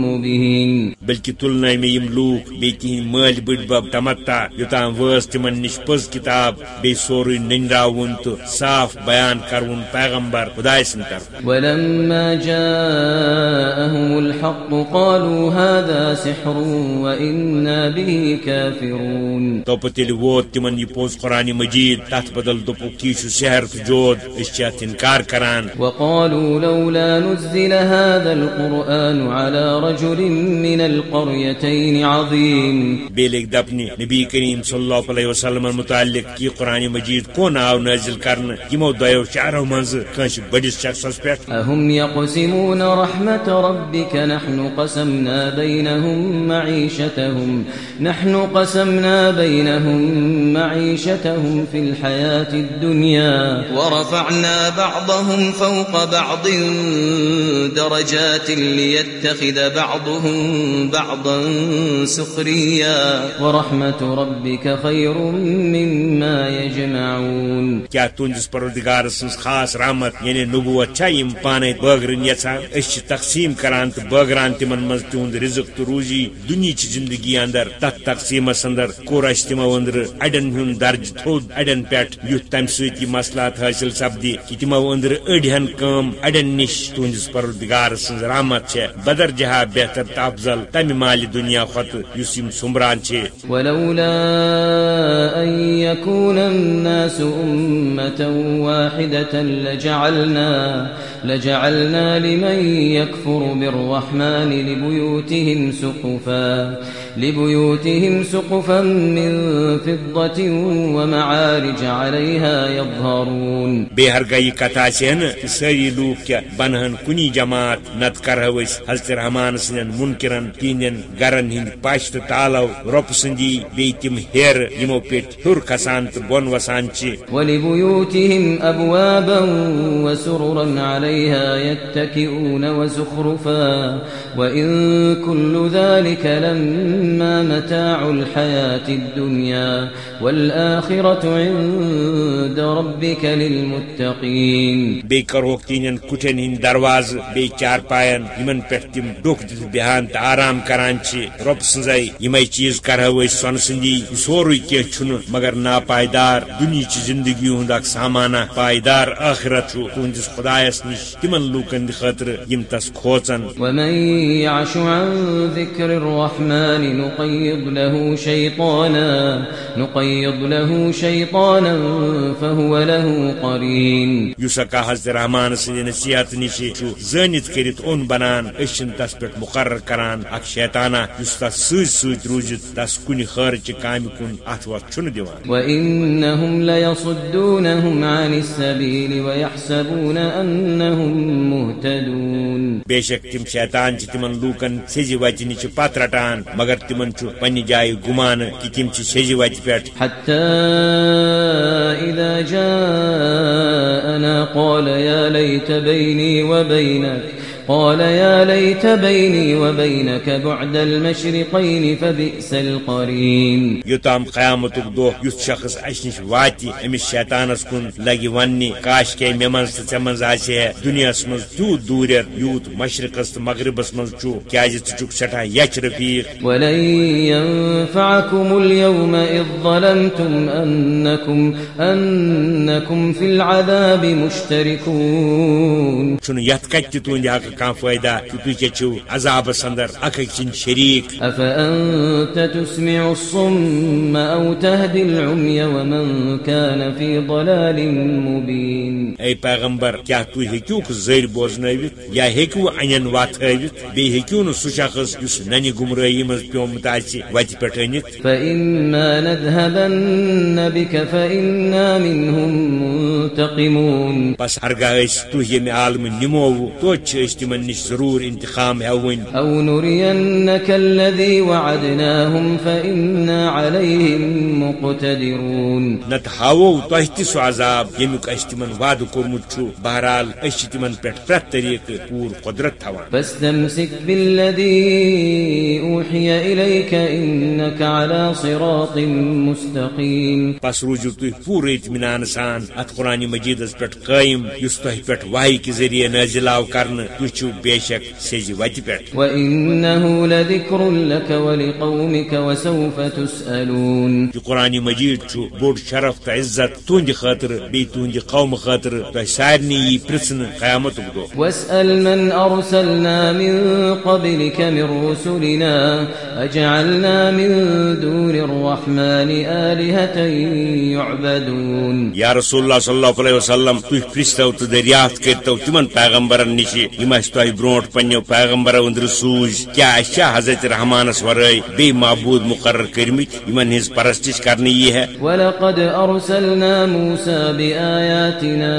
مبين. بلکہ تلن میں یم لوک بی کہیں مل بڑ بب تمتا یوتان وس تمن نش پز کتاب بی سوری ننراون تو صاف بیان کرون پیغمبر خدای سن طرف ولما جاءهم الحق قالوا هذا سحر وإنا به كافرون۔ تو پتیل ووت تمن یہ پوز قرآن مجید تات بدل دپو کی چھ سحر تو جود اس چھ انکار کران۔ وقالوا لولا نزل هذا القرآن على رجل من القريتين عظيم. بیلک دپنی نبی کریم صلی اللہ علیہ وسلم متعلق کی قرآن مجید کون آو نازل کرن؟ یمو دیو شعرو منز کنش بڑس شخص پیٹ أهم يقسمون رحمة ربك نحن قسمنا بينهم معيشتهم نحن قسمنا بينهم معيشتهم في الحياة الدنيا ورفعنا بعضهم فوق بعض درجات ليتخذ بعضهم بعضا سخريا. ورحمة ربك خير مما يجمعون. کیا تہندس پروردگار سن خاص رحمت یعنی نبوت چھا یم پانے یژھان أسۍ چھِ تقسیم کران تو بٲگران تمن مز تہند رزق تو روزی دنیچ زندگی اندر تت تقسیمس اندر کور اس تمو اندر اڑن ہند درج تھود اڑن پٮ۪ٹھ یُتھ تمہِ سۭتۍ یہِ مسلات حٲصِل سپدِ کہ تمو اندر أڑۍ ہن کٲم اڑن نش تہندس پروردگار سٕنز رحمت چھےٚ بدر جہا بہتر تہٕ افضل مال دنیا کھۄتہٕ یُس یِم سُمبران ولولا أن يكون الناس أمة واحدة لجعلنا لجعلنا لمن يكفر بالرحمن لبيوتهم سقفا. لبيوتهم سقفا من فضة ومعارج عليها يظهرون. چھ ساری لوک کیا بنہن کنی جماعت نت کرو حضرت رحمان سن منکرن تہندین گرن ہند پش تو تالو روپ سندی بی تم ہیر یمو پیٹ ہر کھسان تو بون وسان چھ ولبيوتهم أبوابا وسررا عليها يتكئون وزخرفا وإن كل ذلك لما متاع الحياة الدنيا والآخرة عند ربك للمتقين کرہوک تین کٹھن ہند دروازہ بی چار پائن یمن پہ تم ڈوک دت بہان تو آرام کران چھ رب سنزے یمے چیز کرہو أسۍ سون سندی یہ سوروے کی چھن مگر ناپائیدار دنیچ زندگی ہند اخ سامانہ پائیدار آخرت چھُ تہندس خدایس نش تمن لوکن خاطر یم تس کھوژن ومن يعش عن ذكر الرحمن نقيض له شيطانا نقيض له شيطانا فهو له قرين. یس کا حضرت رحمان سند نصیحت نش زانت کرت اون بنان چھن تس پہ مقرر کران اخ شیطانہ اس تس ست ست روزت تس کن خارچہ کامہ کن ات وقت چھن دِوان وإنهم ليصدونهم عن السبيل ويحسبون أنهم مهتدون. بے شک تم شیطان چھ تمن لوکن سزِ وچہ نش پت رٹان مگر مگر تمن پنہ جائے گمان کہ تم سیزِ وتہ پہ حتى إذا جاءنا قال يا ليت بيني وبينك قال يا ليت بيني وبينك بعد المشرقين فبئس القرين. یوتام قیامت دہ یھ شخص اس نش وات امس شیطانس کن لگہ ون کاش کے مے من تو ے من آسہ دنیا من تیوت دور یوت مشرقس تو مغربس من چھ کیازِ ژٕ چھُکھ سٹھا یچ رفیق۔ ولن ينفعكم اليوم إذ ظلمتم أنكم, أنكم في العذاب مشتركون. تہِ تُہنٛدِ حق کانٛہہ فٲیدہ کہ تُہۍ چھِو عذابس اندر اکھ أکۍ سٕنٛدۍ شریٖک أفأنت تسمع الصم أو تهدي العمي ومن كان في ضلال مبين اے پیغمبر کیا تُہۍ ہیٚکِوکھ زٔرۍ بوزنٲوِتھ یا ہیٚکِو انٮ۪ن وتھ ہٲوِتھ بیٚیہِ ہیٚکِو نہٕ سُہ شخص یُس ننہِ گمرٲہی منٛز پیومُت آسہِ وتہِ پٮ۪ٹھ أنِتھ فإما نذهبن بك فإنا منهم منتقمون بس ہرگاہ أسۍ تُہۍ ییٚمہِ عالمہٕ نِمووٕ توتہِ چھِ أسۍ تِمن نِش ضروٗر انتخام ہیوٕنۍ أو نرينك الذي وعدناهم فإنا عليهم مقتدرون. تۄہہِ تہِ سُہ عذاب ییٚمیُک اَسہِ تِمن وعدٕ کوٚرمُت چھُ بہرحال أسۍ چھِ تِمن پٮ۪ٹھ پرٛٮ۪تھ طریٖقہٕ پوٗرٕ قۄدرت تھاوان فاستمسك بالذي أوحي إليك إنك على صراط مستقيم. بس روٗزِو تُہۍ پوٗرٕ اطمینان سان اتھ قرآن مجیدس پٮ۪ٹھ قٲیِم یُس تۄہہِ پٮ۪ٹھ واہہِ کہِ ذٔریعہٕ نٲزِل آو کرنہٕ تُہۍ چھِو بے شک سیٚزِ وتہِ پٮ۪ٹھ وإنه لذكر لك ولقومك وسوف تسألون۔ یہ قرآن مجید چھُ بوٚڑ شرف تہٕ عزت تُہنٛدِ خٲطرٕ بیٚیہِ تُہنٛدِ قومہٕ خٲطرٕ تۄہہِ سارنٕے یی پرژھنہٕ قیامتُک دۄہ واسأل من أرسلنا من قبلك من رسلنا أجعلنا من دون الرحمن آلهة يعبدون۔ یا رسول اللہ صلی اللہ علیہ وسلم تُہۍ پرژھتو تہٕ دریافت کٔرتو تِمن پیغمبرن نِش یِم اَسہِ تۄہہِ برونٛٹھ پننیو پیغمبرو أنٛدرٕ سوٗزۍ کیٛاہ اَسہِ چھا حضرت رحمانس ورٲے بیٚیہِ معبوٗد مقرر کٔرمٕتۍ یِمن ہٕنٛز پرستش کرنہٕ یی ہے۔ ولقد أرسلنا موسى بآياتنا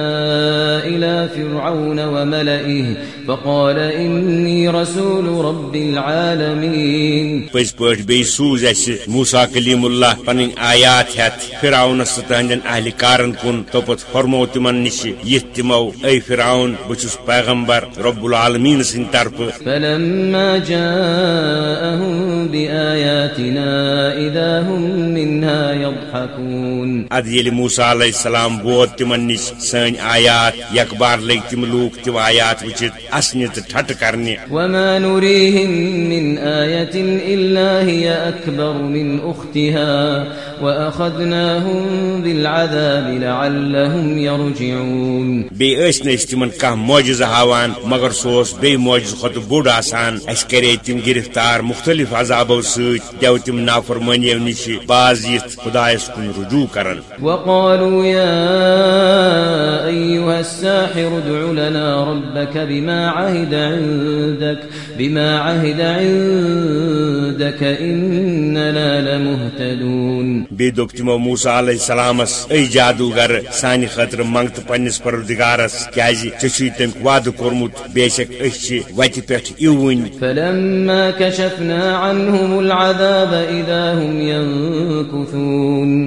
إلى فرعون وملئه فقال إني رسول رب العالمين۔ پٔزۍ پٲٹھۍ بیٚیہِ سوٗز اَسہِ موسا کلیم اللہ پنٕنۍ آیات ہٮ۪تھ فراونس تہٕ تہنٛدٮ۪ن اہلِ کارن کُن توپت فرمو تِمن نِش یِتھ تِمو اے فراون بہٕ چھُس پیغمبر رب العالمیٖن سن طرف فلما جاءهم بآياتنا إذا هم منها يضحكون. اد ییٚلہِ موسا علیہ السلام ووت تِمن نِش سٲنۍ آیات یکبار لٔگۍ تِم لوٗکھ تِم آیات وٕچھِتھ اسنہِ تہٕ ٹھٹہٕ کرنہِ وما نريهم من آية إلا هي أكبر من أختها وأخذناهم بالعذاب لعلهم يرجعون بیٚیہِ ٲسۍ نہٕ أسۍ تِمن کانٛہہ معجزٕ ہاوان مگر سُہ اوس بیٚیہِ معجزٕ کھۄتہٕ بوٚڑ آسان اَسہِ کرے تِم گرفتار مختلف عذابو سۭتۍ دیو تِم نافرمٲنیو نِش باز یِتھ خدایس کُن رجوع کران وقالوا يا أيها الساحر ادع لنا ربك بما عهد عندك بما عهد عندك إننا لمهتدون۔ بیٚیہِ دوٚپ تِمو موسا علیہ السلامس اے جادوگر سانہِ خٲطرٕ منگتہٕ پننس پروردگارس کیازِ ژےٚ چھُے تٔمۍ وعدٕ کوٚرمُت بے شک أسۍ چھِ وتہِ پٮ۪ٹھ یِوٕنۍ فلما كشفنا عنهم العذاب إذا هم ينكثون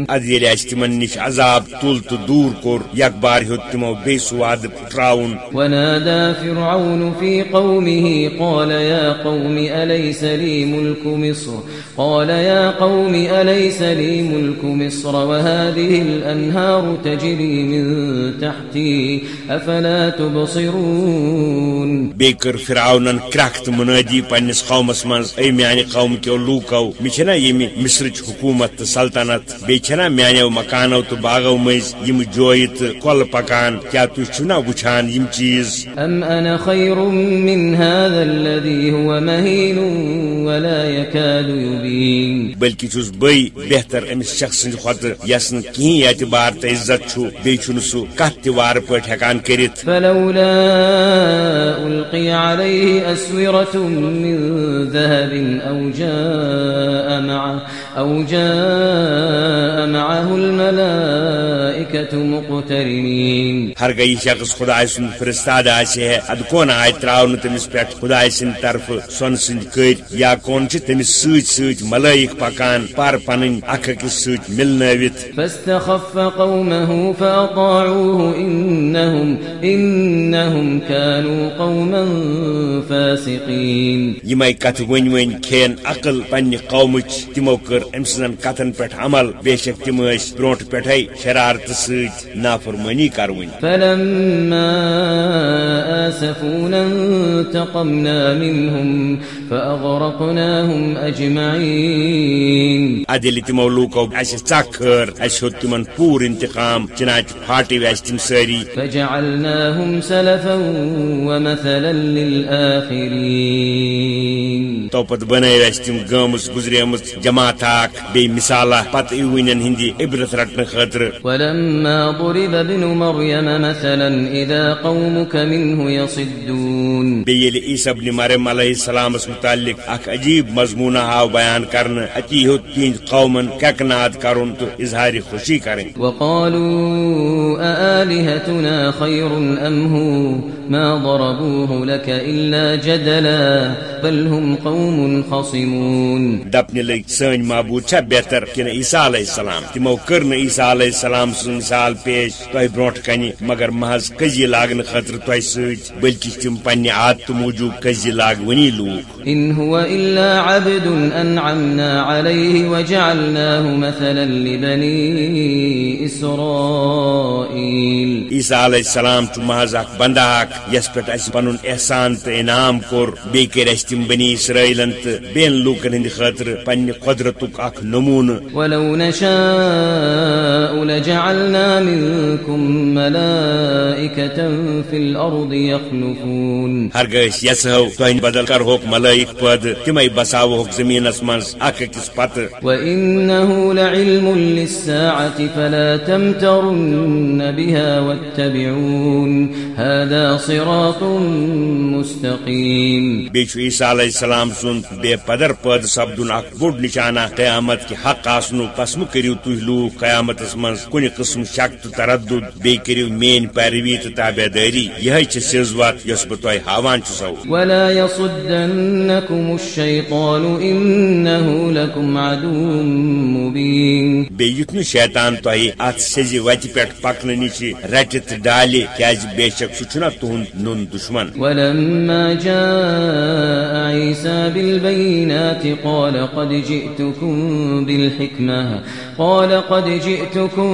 اد ییٚلہِ اَسہِ تِمن نِش عذاب تُل دوٗر کوٚر یکبار ہیوٚت تِمو بیٚیہِ سُہ وعدٕ پھٹراوُن۔ ونادى فرعون في قومه قال يا قوم أليس لي ملك مصر قال يا قوم أليس لي ملك مصر وهذه الأنهار تجري من تحتي؟ أفلا تبصرون؟ فراونن کرٛکھ تہٕ مُنٲدی پننس قومس منٛز اے میانہِ قوم مےٚ چھنا ییٚمہِ مصرٕچ حکوٗمت تہٕ سلطنت. بیٚیہِ چھنا میانیو مکانو تہٕ باغو تہٕ کۄلہٕ پکان. کیٛاہ تُہۍ چھِو نا وٕچھان یِم چیٖز أم أنا خير من هذا الذي هو مهين ولا يكاد يبين؟ بلکہ چھس بے بہتر امس شخص سند کھۄتہٕ یس نہٕ اعتبار تو عزت چھُ بیٚیہِ چھُنہٕ سُہ کتھ تہِ وارٕ پٲٹھۍ فلولا عليه من ذهب جاء معه أو جاء معه الملائكة مقترنين. ہر گئی شخص خدا سن فرستاد آسے ہے اد کون آئے تراؤن تمس پہ خدا سند طرف سن سند کر یا کون چھ تمس سوت سوت ملائک پکان پر پن اخ اکس سوت ملنوت فاستخف قومه فأطاعوه إنهم, إنهم كانوا قوما فاسقين. یمے کت ون ون کھین عقل پنہ قومچ تمو کر ام سن کتن پہ عمل بے شک تم برونٹھ پٮ۪ٹھے شرارت سۭتۍ نافرمٲنی کروٕنۍ۔ فلما آسفونا انتقمنا منهم فأغرقناهم أجمعين۔ ادیل تمو تمن پوٗرٕ انتقام چنانچہ پھاٹے اَسہِ تِم سٲری۔ فجعلناهم سلفا ومثلا للآخرين۔ تو پتہٕ بنٲو اَسہِ تِم گٲمٕژ گُزریمٕژ جماعت اکھ بیٚیہِ مثالہ پتہٕ ایوٕنٮ۪ن ہندی عبرت رٹنہٕ خاطر ولما ضرب ابن مريم مثلا اذا قومك منه يصدون بیٚیہِ ییٚلہِ عیٖسا ابن مریم علیہ السلامس متعلق اکھ عجیب مضموٗنہ آو بیان کرنہٕ اتی ہیوٚت تِہنٛدۍ قومن کیٚکناد کرُن تہٕ اظہارِ خوشی کرٕنۍ وقالوا أآلهتنا خير أم هو ما ضربوه لك إلا جدلا بل هم قوم خصمون۔ دپنہِ لٔگۍ سٲنۍ معبوٗد چھا بہتر کِنہٕ عیسا علیہ السلام۔ تِمو کٔر نہٕ عیسا علیہ السلام سٕنٛز مثال پیش تۄہہِ برونٛٹھ کنہِ مگر محض کٔزی لاگنہٕ خٲطرٕ تۄہہِ سۭتۍ بٔلکہِ چھِ تِم پننہِ عادتہٕ موٗجوٗب کٔزی لاگوٕنی لوٗکھ إن هو إلا عبد أنعمنا عليه وجعلناه مثلا لبني إسرائيل عیسا علیہ السلام چھُ محض اکھ بندا اکھ یس پٮ۪ٹھ اَسہِ پنُن احسان تہٕ انعام کوٚر بیٚیہِ کٔرۍ اَسہِ تِم بنی اسرائیلن تہٕ بیٚین لوٗکن ہٕنٛدِ خٲطرٕ پننہِ قۄدرتُک اکھ نموٗنہٕ ولو نشاء لجعلنا منكم ملائكة في الأرض يخلفون ہرگاہ یژھو تہندِ بدل کرہوکھ ملائک پٲدٕ تِمے بساوہوکھ زٔمیٖنس منٛز اکھ أکِس پتہٕ وإنه لعلم للساعة فلا تمترن بها واتبعون هذا صراط مستقيم بیٚیہِ چھُ عیسا علیہ السلام سُنٛد بے پدر پٲدٕ سپدُن اکھ بوٚڑ نشانہ قیامت کہِ حق آسنُک بس مہٕ کٔرِو تُہۍ لوٗکھ قیامتس منٛز کُنہِ قٕسم شک تہٕ تردُد بیٚیہِ کٔرِو میٲنۍ پیروی تہٕ تابیدٲری یِہے چھِ سِز وتھ یۄس بہٕ ہاوان چھُسو ولا يصدنكم الشيطان إنه لكم عدو مبين یُتھ نہٕ شیطان تۄہہِ اتھ سیٚزِ وتہِ پٮ۪ٹھ پکنہٕ نِش رٹہِ تہٕ ڈالہِ کیازِ بے شک سُہ چھُنہ تُہُنٛد نُن دُشمن. ولما جاء عيسى بالبينات قال قد جئتكم بالحكمة قال قد جئتكم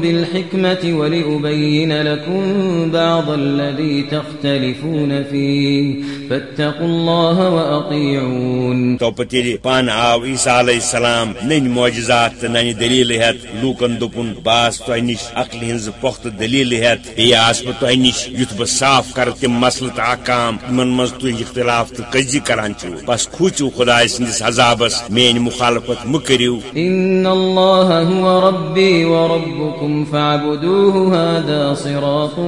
بالحكمة ولأبين لكم بعض الذي تختلفون فيه. فاتقوا الله وأطيعون. تو پتہٕ ییٚلہِ پانہٕ آو عیسا علیہ السلام ننۍ معجزات ہٮ۪تھ لوٗکن دوٚپُن بہٕ آس تۄہہِ نِش عقلہِ ہٕنٛزٕ پۄختہٕ دلیٖلہٕ ہٮ۪تھ بیٚیہِ آس تۄہہِ نِش یُتھ بہٕ صاف کرٕ تِم مسلہٕ منٛز تُہۍ اختلاف تہٕ کٔزی کران چھِو بس کھوٗژِو خۄداے سٕنٛدِس عذابس میٲنۍ مُخالفت کٔرِو إن الله هو ربي وربكم فاعبدوه هذا صراط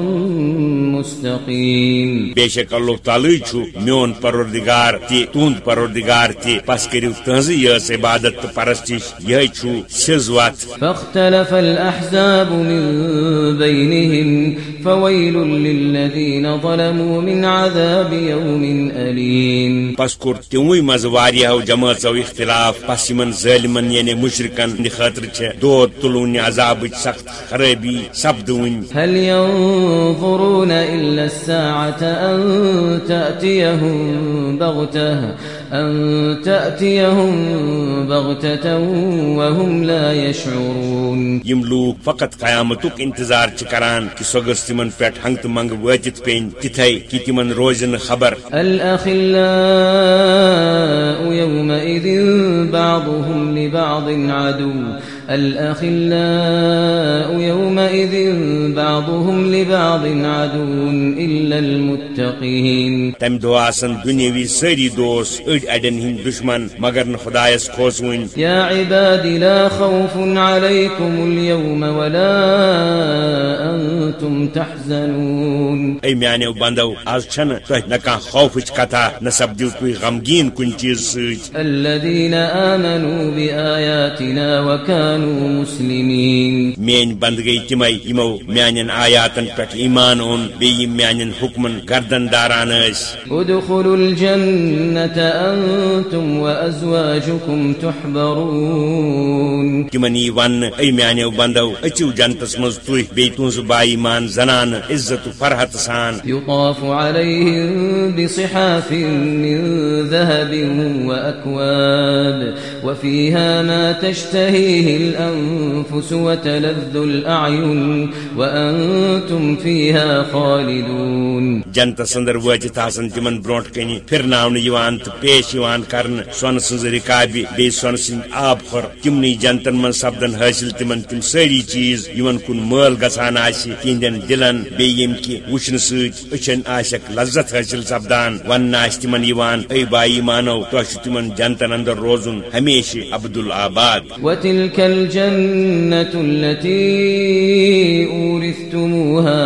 مستقيم بے شک اللہ تعالی چھُ میون پروردگار تہِ تُہُنٛد پروردگار تہِ پس کٔرِو تٕہنٛزٕے یٲژ عبادت تہٕ پرستش یِہے چھُ سیٚز وتھ فاختلف الأحزاب من بينهم فويل للذين ظلموا من عذاب يوم أليم پس کوٚر تِموٕے منٛز واریاہو جمٲژو اختلاف پس یِمن ظٲلمن یعنی مشرکن ہٕنٛدِ خٲطرٕ چھےٚ دود تُلوٕنۍ عذابٕچ سخت خرٲبی سپدوٕنۍ هل ينظرون إلا الساعة أن تأتيهم بغتة أن تأتيهم بغتة وهم لا يشعرون. یم لوٗکھ فقط قیامتُک انتظار چھِ کران کہِ سۄ گٔژھ تِمن پٮ۪ٹھ ہنگ تہٕ منگ وٲتِتھ پیٚنۍ تِتھے کہِ تِمن روزِ نہٕ خبر. الأخلاء يومئذ بعضهم لبعض عدو. الأخلاء يومئذ بعضهم لبعض عدو إلا المتقين. تم دو آسن دنیاوی ساری دوس اڑ اڑین ہند دشمن مگر ن خدایس کھوسون يا عباد لا خوف عليكم اليوم ولا أنتم تحزنون. اے میانو بندو آز چھن تہ نہ کان خوفچ کتھا نہ سپدیو تھی غمگین کن چیز سۭتۍ الذين آمنوا بآياتنا وكانوا مسلمين میٲنۍ بندگی تمے یمو میانٮ۪ن آیاتن پٮ۪ٹھ ایمان اون بیٚیہِ یِم میانٮ۪ن حُکمن گردن داران ٲسۍ ادخلوا الجنة أنتم وأزواجكم تحبرون. ون اے میانو بندو اچو جنتس مز تھی بیٚیہِ تُہنٛز بائی مان زنان عزت فرحت سان. يطاف عليهم بصحاف من ذهب وأكواب وفيها ما تشتهيه الأنفس وتلذ الأعين وأنتم فيها خالدون. جنتس اندر وٲتِتھ آسان تمن برونٛٹھ کنہِ پھرناونہٕ یِوان تہٕ پیش یِوان کرنہٕ سۄنہٕ سٕنٛز رِکابہِ بیٚیہِ سۄنہٕ سٕنٛدۍ آب خور تمنٕے جنتن منٛز سپدن حٲصِل تمن تِم سٲری چیٖز یِمن کُن مٲل گژھان آسہِ تِہنٛدٮ۪ن دِلن بیٚیہِ ییٚمہِ کہِ وٕچھنہٕ سۭتۍ أچھن آسٮ۪کھ لذت حٲصِل سپدان وننہٕ آسہِ تمن یِوان اے بائی مانو تۄہہِ چھُ تمن جنتن اندر روزُن ہمیشہِ عبدالآباد. وتلك الجنة التي أورثتموها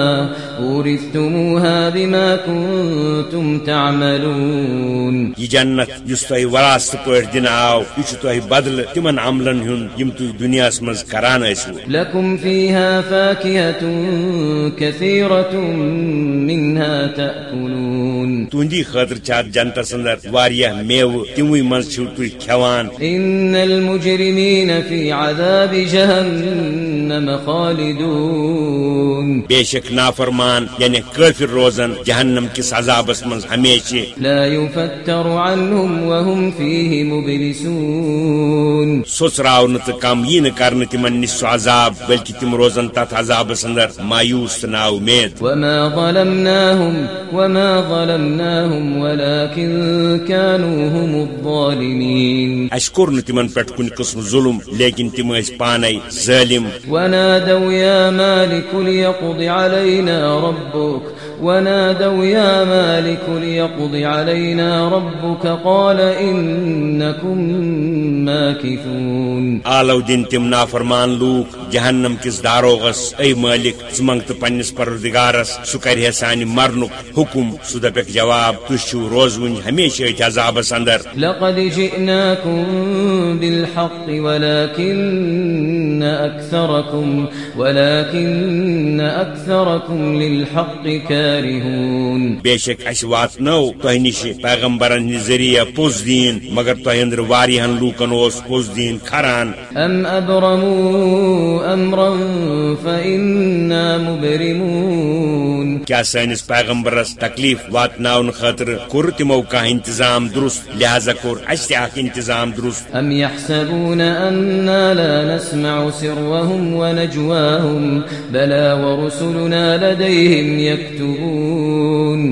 أورثتموها بما كنتم تعملون. یہ جنت یس تہ وراثت پٲٹھۍ دِنہٕ آو یہِ چھُ تۄہہِ بدلہٕ تِمن عملن ہُنٛد یِم تُہۍ دُنیاہس منٛز کران ٲسِو۔ لكم فيها فاكهة كثيرة منها تأكلون۔ تُہنٛدی خٲطرٕ چھِ اتھ جنتس اندر واریاہ میوٕ تِموٕے منٛز چھِو تُہۍ کھٮ۪وان إن المجرمين في عذاب جهنم خالدون. بے شک نافرمان یعنی کٲفر روزن جہنم کِس عذابس منٛز ہمیشہِ. لا يفتر عنهم وهم فيه مبلسون. کم یی نہٕ کرنہٕ تِمن نِش سُہ عذاب بلکہِ تِم روزن تتھ عذابس اندر مایوٗس تہٕ نا اُمید. وما ظلمناهم وما ظلمناهم ولكن كانوا هم الظالمين نہٕ تِمن پٮ۪ٹھ کُنہِ قٕسمہٕ ظُلم لیکن تِم ٲسۍ پانے ظالم. ونادوا يا مالك ليقض علينا ربك. ونادوا يا مالك ليقض علينا ربك قال إنكم ماكثون. آلو دِن تِم نافرمان لوٗکھ جہنم کِس داروغس؟ تہٕ پننِس پروردگارس سُہ کرِہے سانہِ مرنُک حُکُم سُہ دپیکھ جواب تُہۍ چھِو روزوٕنۍ ہمیشہِ أتھۍ عذابس اندر. لقد جئناكم بالحق ولكن أكثركم ولكن أكثركم للحق كارهون بے شک اسہِ واتنو تۄہہِ نِش پیغمبرن ذٔریعہٕ پوٚز دیٖن مگر تۄہہِ أنٛدرٕ واریاہن لوٗکن اوس پوٚز دیٖن کھران۔ أم أبرموا أمرا فإنا مبرمون۔ کیا سٲنِس پیغمبرس تکلیف واتناونہٕ خٲطرٕ کوٚر تِمو کانٛہہ انتظام درست؟ لہذا کوٚر اکھ انتظام درست۔ أم يحسبون أنا لا نسمع سرهم ونجواهم بلى ورسلنا لديهم يكتبون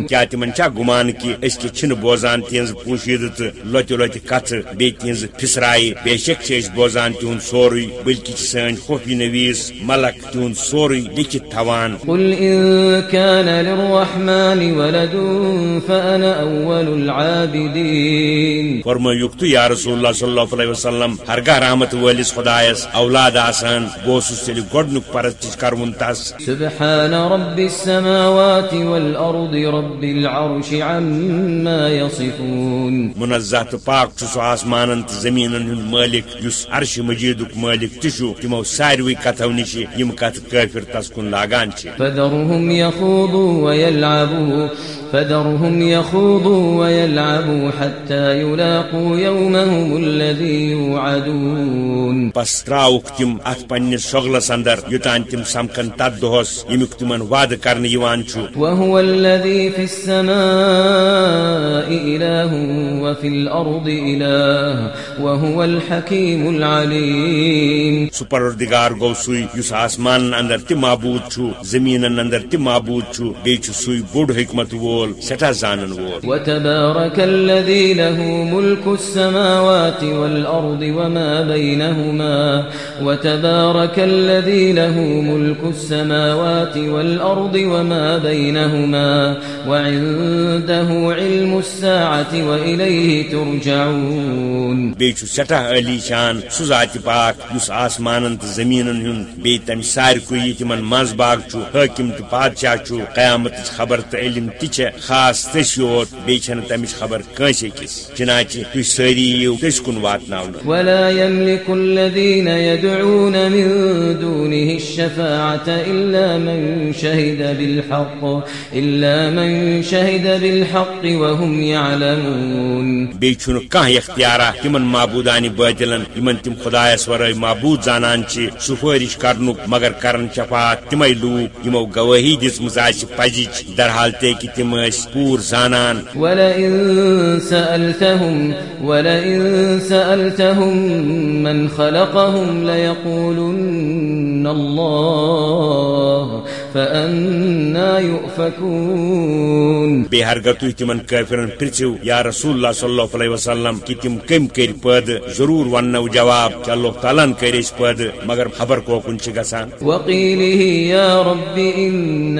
کیا تمن چھا گمان کہ أسۍ کہِ چھِنہٕ بوزان تہنٛز پوشیدٕ تہٕ لۄتہِ لۄتہِ کتھٕ بیٚیہِ تہنٛز پھسرایہِ بے شک أسۍ بوزان تِہُنٛد سورُے بلکہِ سٲنۍ خوفی نویٖس ملک تِہُنٛد سورُے لیکھِتھ تھاوان. قل إن كان للرحمن ولد فأنا أول العابدين. فرمٲیُکھ تہٕ یا رسول اللہ صلی اللہ علیہ وسلم ہرگاہ رحمت وٲلِس خۄدایس اولاد آسان بہٕ اوسُس تیٚلہِ گۄڈنیُک پرستش کرون تس سبحان رب السماوات والأرض رب العرش عما يصفون. منزہ تہٕ پاک چھُ سُہ آسمانن تہٕ زمیٖنن ہُنٛد مٲلک یُس عرشہِ مجیدُک مٲلک تہِ چھُ تِمو ساروٕے کتھو نِش یِم کتھٕ کٲفر تس کُن لاگان چھِ۔ فذرهم يخوضوا ويلعبوا فذرهم يخوضوا ويلعبوا حتى يلاقوا يومهم الذي يوعدون. بس تراوُکھ تِم اتھ پننِس شۄغلس اندر یوٚتانۍ تِم سمکھن تتھ دۄہس ییٚمیُک تِمن وعدٕ کرنہٕ یِوان چھُ وهو الذي في السماء إله وفي الأرض إله وهو الحكيم العليم. سُہ پروردگار گوٚو سُے یُس آسمانن اندر تہِ معبوٗد چھُ زمیٖنن اندر تہِ معبوٗد چھُ بیٚیہِ چھُ سُے بوٚڑ حکمت وول وول سٹھا زانن وول۔ وتبارك الذي له ملك السماوات والأرض وما بينهما وتبارك الذي له ملك السماوات والأرض وما بينهما وعنده علم الساعة وإليه ترجعون۔ بیچ سٹھا علی شان سہ ذات پاک اس آسمان تو زمین ہند بی تم سارے تمن مز باغ چھ حاکم تو بادشاہ چھ قیامت خبر تو علم خاص تس یوت بیچ تمچ خبر کنس اکس چنانچہ تھی ساری یو تس کن واتن ولا يملك الذين يدعون من دونه الشفاعة إلا من شهد بالحق إلا من شهد بالحق وهم يعلمون۔ بیچن کان اختیارا تمن معبودان باطلن یمن تم خدایس ورائے معبود زانان چھ سفارش کرنک مگر کرن شفاعت تمے لوک یمو گواہی دژمژ آسہ پزچ در حال تے کہ تم ٲسۍ پوٗر زانان. ولئن سألتهم ولئن سألتهم من خلقهم ليقولن الله. فأنا يؤفكون تھی تمن کافرن پرچو یا رسول اللہ صلی اللہ علیہ وسلم کہ تم کم کر پد ضرور ونو جواب کہ اللہ تعالیٰ کر اس پد مگر خبر کوکن چھ گسان وقيله يا رب إن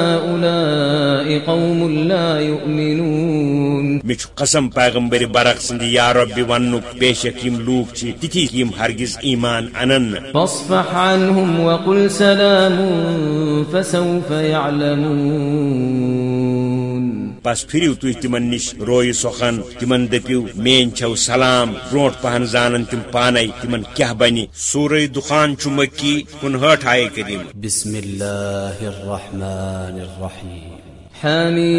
هؤلاء قوم لا يؤمنون مے چھ قسم پیغمبر برق سند یا رب ونک بے شک یم لوک چھ یم ہرگز ایمان انن۔ فاصفح عنهم وقل سلام فسوف يعلمون. بس پھرو تھی تمن نش روی سوخن تمن دپیو مین چھو سلام برونٹ پہن زانن تم پانے تمن کیا بنی سورہ دخان چھ مکی کنہٹ آئے کریم بسم الله الرحمن الرحيم حميم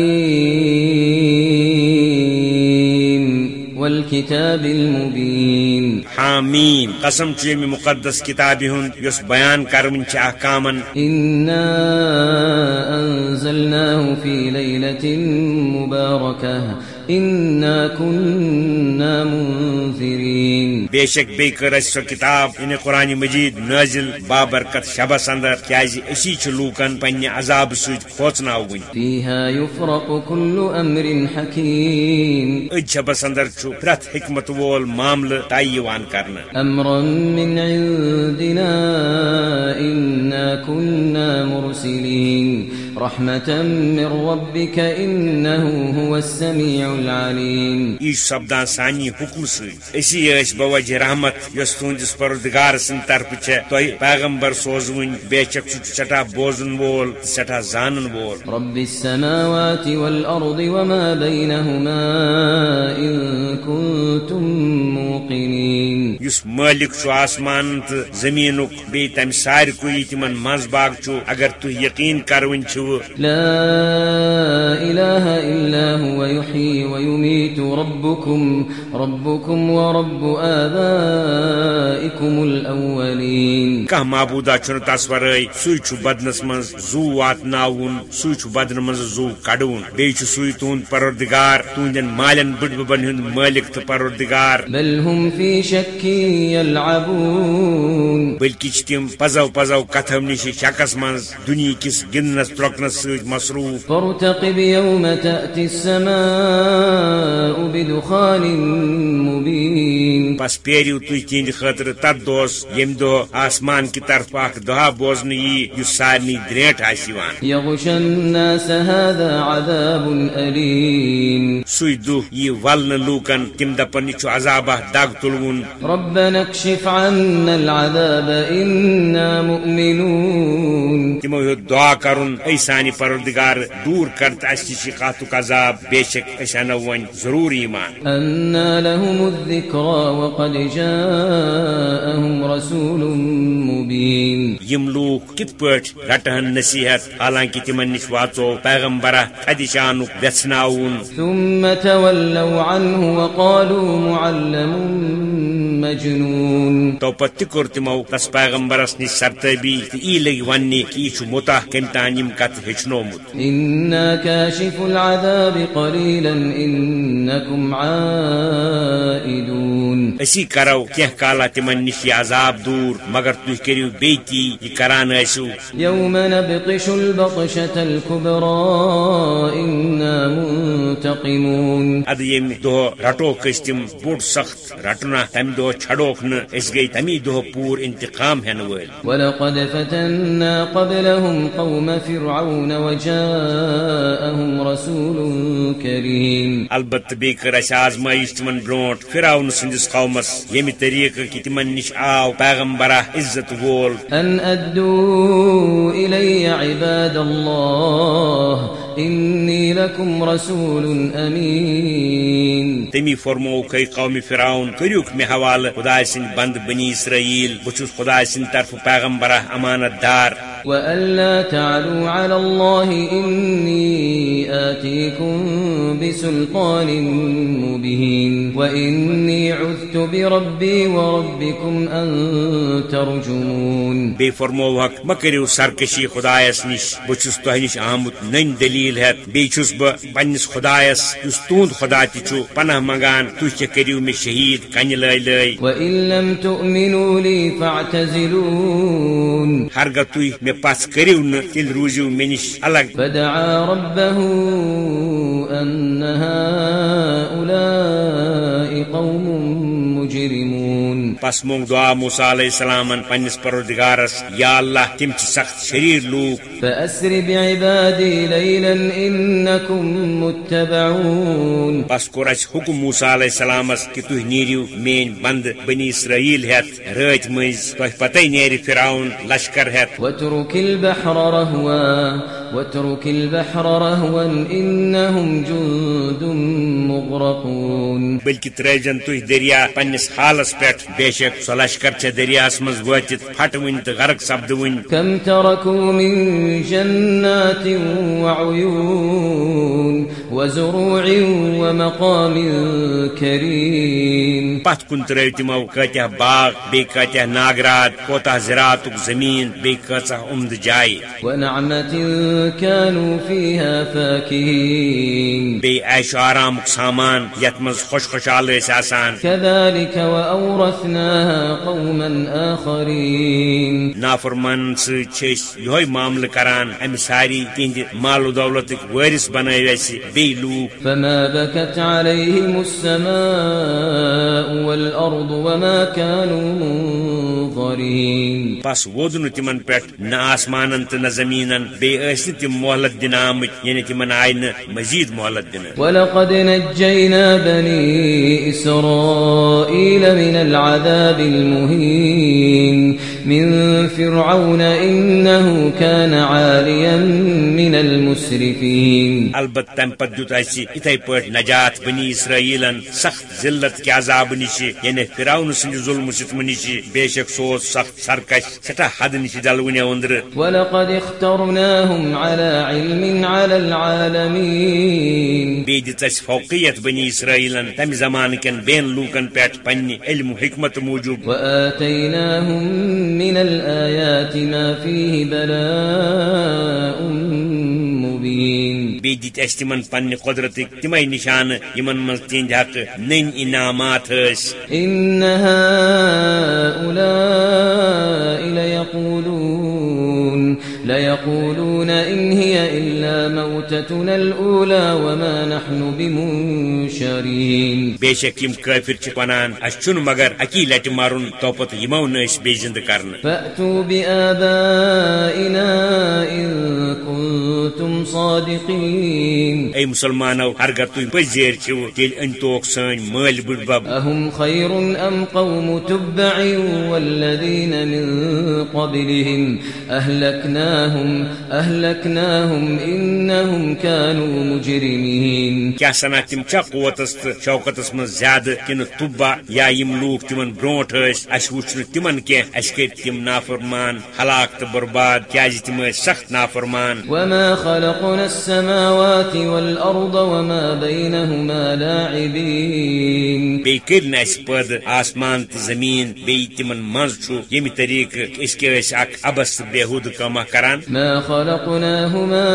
والكتاب المبين. حامیم قسم چھ یمہ مقدس کتاب ہند یس بیان کرون چھ احکامن. إنا أنزلناه في ليلة مباركة. إنا كنا منذرين بے شک بے کر اس سو کتاب ان قرآن مجید نازل بابرکت شبس اندر کیازِ اسی چھ لوکن پنہ عذاب سۭتۍ کھوژناوٕنۍ فيها يفرق كل أمر حكيم أج شبس اندر چھُ پرٛٮ۪تھ حکمت وول معاملہٕ طے یِوان کرنہٕ أمرا من عندنا إنا كنا مرسلين رحمة من ربك إنه هو السميع العليم. چھُ سپدان سانہِ حکمہٕ سۭتۍ أسی ٲسۍ بوجہ رحمت یۄس تُہنٛدِس پردگار سٕنٛدِ طرفہٕ چھےٚ تۄہہِ پیغمبر سُہ چھُ سٮ۪ٹھاہ بوزن تہٕ سٮ۪ٹھاہ زانن وول رب السماوات والأرض وما بينهما إن كنتم موقنين یُس مٲلِک چھُ آسمان تہٕ زٔمیٖنُک بیٚیہِ تمہِ سارکُے تِمن منٛز باغ چھُ اگر تُہۍ یقیٖن کروٕنۍ چھِوٕ لا إله إلا هو يحيي ويميت ربكم ربكم ورب آبائكم الأولين. کانٛہہ معبوٗدا تس ورٲے سُے چھُ بدنس منٛز زو واتناوُن سُے چھُ بدنہٕ منٛز زو کڑوُن بیٚیہِ چھُ سُے تُہنٛد پروردگار تُہنٛدٮ۪ن مالٮ۪ن بٕڈببن ہُنٛد مٲلِک تہٕ پروردگار. بل هم في شك يلعبون بلکہ تِم پزو پزو کتھو نش شکس منٛز دُنیا کِس گِنٛدنس ترٛۄکنس سۭتۍ مصروٗف۔ فارتقب يوم تأتي السماء بدخان مبين بس پیرو تُہۍ تہنٛدِ خٲطرٕ تتھ دۄہس ییٚمہِ دۄہ آسمان کہِ طرفہٕ اکھ دۄہا بوزنہٕ یی یُس سارنٕے درٛیٹھ آسہِ یِوان۔ الناس هذا عذاب أليم سُے دۄہ یی ولنہٕ لوٗکن تِم دپن یہِ چھُ عذابہ دگ تُلوُن۔ ربنا اكشف عنا العذاب إنا مؤمنون۔ تمو ہیوت دعا کرن اے سانہِ پروردگار دوٗر کر تہٕ اسہِ نِش عذاب بے شک أسۍ انو وۄنۍ ضروٗر ایمان. أنا لهم وقد جاءهم رسول مبين. یم لوٗکھ کِتھ پٲٹھۍ رٹہن نصیحت؟ حالانکہِ تِمن نِش واژو پیغمبرہ تھدِشانُک ویژھناوُن ثم تولوا عنه وقالوا معلم مجنون. تو پتہ کور تمو تس پیغمبرس نش سرتبی تو ای لگ ون کہ یہ متح کم تان یم کت ہچنومت. إنا كاشف العذاب قليلا إنكم عائدون. اسی کرو کی کالا تمن نش عذاب دور مگر تھی کرو بیتی یہ کران ٲسِو يوم نبطش البطشة الكبرى إنا منتقمون. اد یم دہ رٹوک أسۍ تم بوڑ سخت رٹنا تمہ دہ چھڑوک نہ أسۍ گئی تمی دہ پور انتقام ہین ول ولقد فتنا قبلهم قوم فرعون وجاءهم رسول كريم۔ البتہ بیٚیہِ کٔر اَسہِ آزمٲیش تمن برونٛٹھ فراون سٕنٛدِس قومس ییٚمہِ طریقہٕ کہِ تمن نش آو پیغمبرا عزت وول۔ أن أدوا إلي عباد الله إني لكم رسول أمين. تمی فرمو کئی قوم فرعون کریوک مے حوالہ خدا سند بند بنی اسرائیل، بچوس خدا سند طرف پیغمبرہ امانت دار وألا تعلوا على الله إني آتيكم بسلطان مبين وإني عذت بربي وربكم أن ترجمون. بی فرمو حق مہ کرو سرکشی خدایس نش بچس تہ نش آمت نن دلیل ہت۔ بی چھس بہ پنس خدایس یس تہد خدا تہ چھ پناہ منگان تھی کیا کرو مے شہید کنہ لے لے وإن لم مے پس کریو نہ تیل روزیو مے نش الگ۔ فدعا ربه ان هؤلاء قوم مجرمون پس مونگ دعا موسیٰ علیہ السلام پنس پروردگارس یا اللہ تم چھ سخت شریر لوک. فأسر بعبادي ليلا إنكم متبعون. بس کور اس حکم موسیٰ علیہ السلام کہ تھی نیرو مین بند بنی اسرائیل ہت رات مز تہ پتہ نیری فراؤن لشکر ہت واترك البحر رهوا واترك البحر رهوا إنهم جند مغرقون. بلکہ ترجن تھی دریا پنس حالس پہ بے شک سو لشکر چھ دریاس مز وتت پھٹ ون تو غرق سپد ون كم تركوا من جنات وعيون وزروع ومقام كريم. پت کن ترو تمو کتہ باغ بی کتہ ناگرات کوتہ زراعت زمین بی عمد جائے ونعمة كانوا فيها فاكهين. بی عیش و آرام سامان یت مز خوش خوشحال آسان۔ كذلك وأورثناها قوما آخرين. نافرمان سی یہ معاملہ کران ام ساری تہند مال و دولتک وارث بی لوک فما بكت عليهم السماء والأرض وما كانوا منظرين پس وود نہ تمن پہ نہ آسمان تو نہ زمین بیس ٲسۍ تم مہلت دن آمت یعنی تمن آئی نہ مزید مہلت دن ولقد نجينا بني إسرائيل من العذاب المهين من فرعون إنه كان عاليا من المسرفين. البت تم پت دیت اسی اتھے پٲٹھۍ نجات بنی اسرائیلن سخت ذلت کے عذاب نش یعنی فراؤن سند ظلم ستم نش بے شک سوز سخت سرکش سٹھا حد نش ڈلونے اندر۔ ولقد اخترناهم على علم على العالمين. بی اَسہِ فوقیت بنی اسرائیلن تمہ زمانہ کٮ۪ن بین لوٗکن پٮ۪ٹھ پننہِ علم حکمت موٗجوٗب وآتيناهم من الآيات ما فيه بلاء مبين. بیٚیہِ دِتۍ اَسہِ تِمن پننہِ قۄدرتٕکۍ تِمے نِشانہٕ یِمن منٛز تِہنٛدِ حقہٕ نٔنۍ انعامات ٲسۍ إن هؤلاء ليقولون ليقولون إن هي إلا موتتنا الأولى وما نحن بمنشرين. بے کٲفِر چھِ ونان اَسہِ چھُنہٕ مگر اکی لٹہِ مرُن توپت یِمو أسۍ بیٚیہِ زِندٕ کرنہٕ فأتوا بآبائنا إن كنتم صادقين. اے مسلمانو ہرگر تُہۍ پٔزۍ چھِو تیٚلہِ أنۍ توکھ سٲنۍ مٲلۍ بٕڈبب أهم خير أم قوم تبع والذين من قبلهم؟ أهلكناهم أهلكناهم إنهم كانوا مجرمين. کیا سنا تم چھا قوتس تو شوکتس من زیادہ کن تبا یا یم لوگ تمن برونٹ اَسہِ وٕچھ نہٕ تمن کینٛہہ اَسہِ کٔرۍ تِم نافرمان ہلاک برباد کیازِ تِم ٲسۍ سخت نافرمان. وما خلقنا السماوات والأرض وما بينهما لاعبين. بی کر اس پد آسمان زمین بی تمن مز چھو یم طریقہ اس کے اس اک ابس بےحود کما کران ما خلقناهما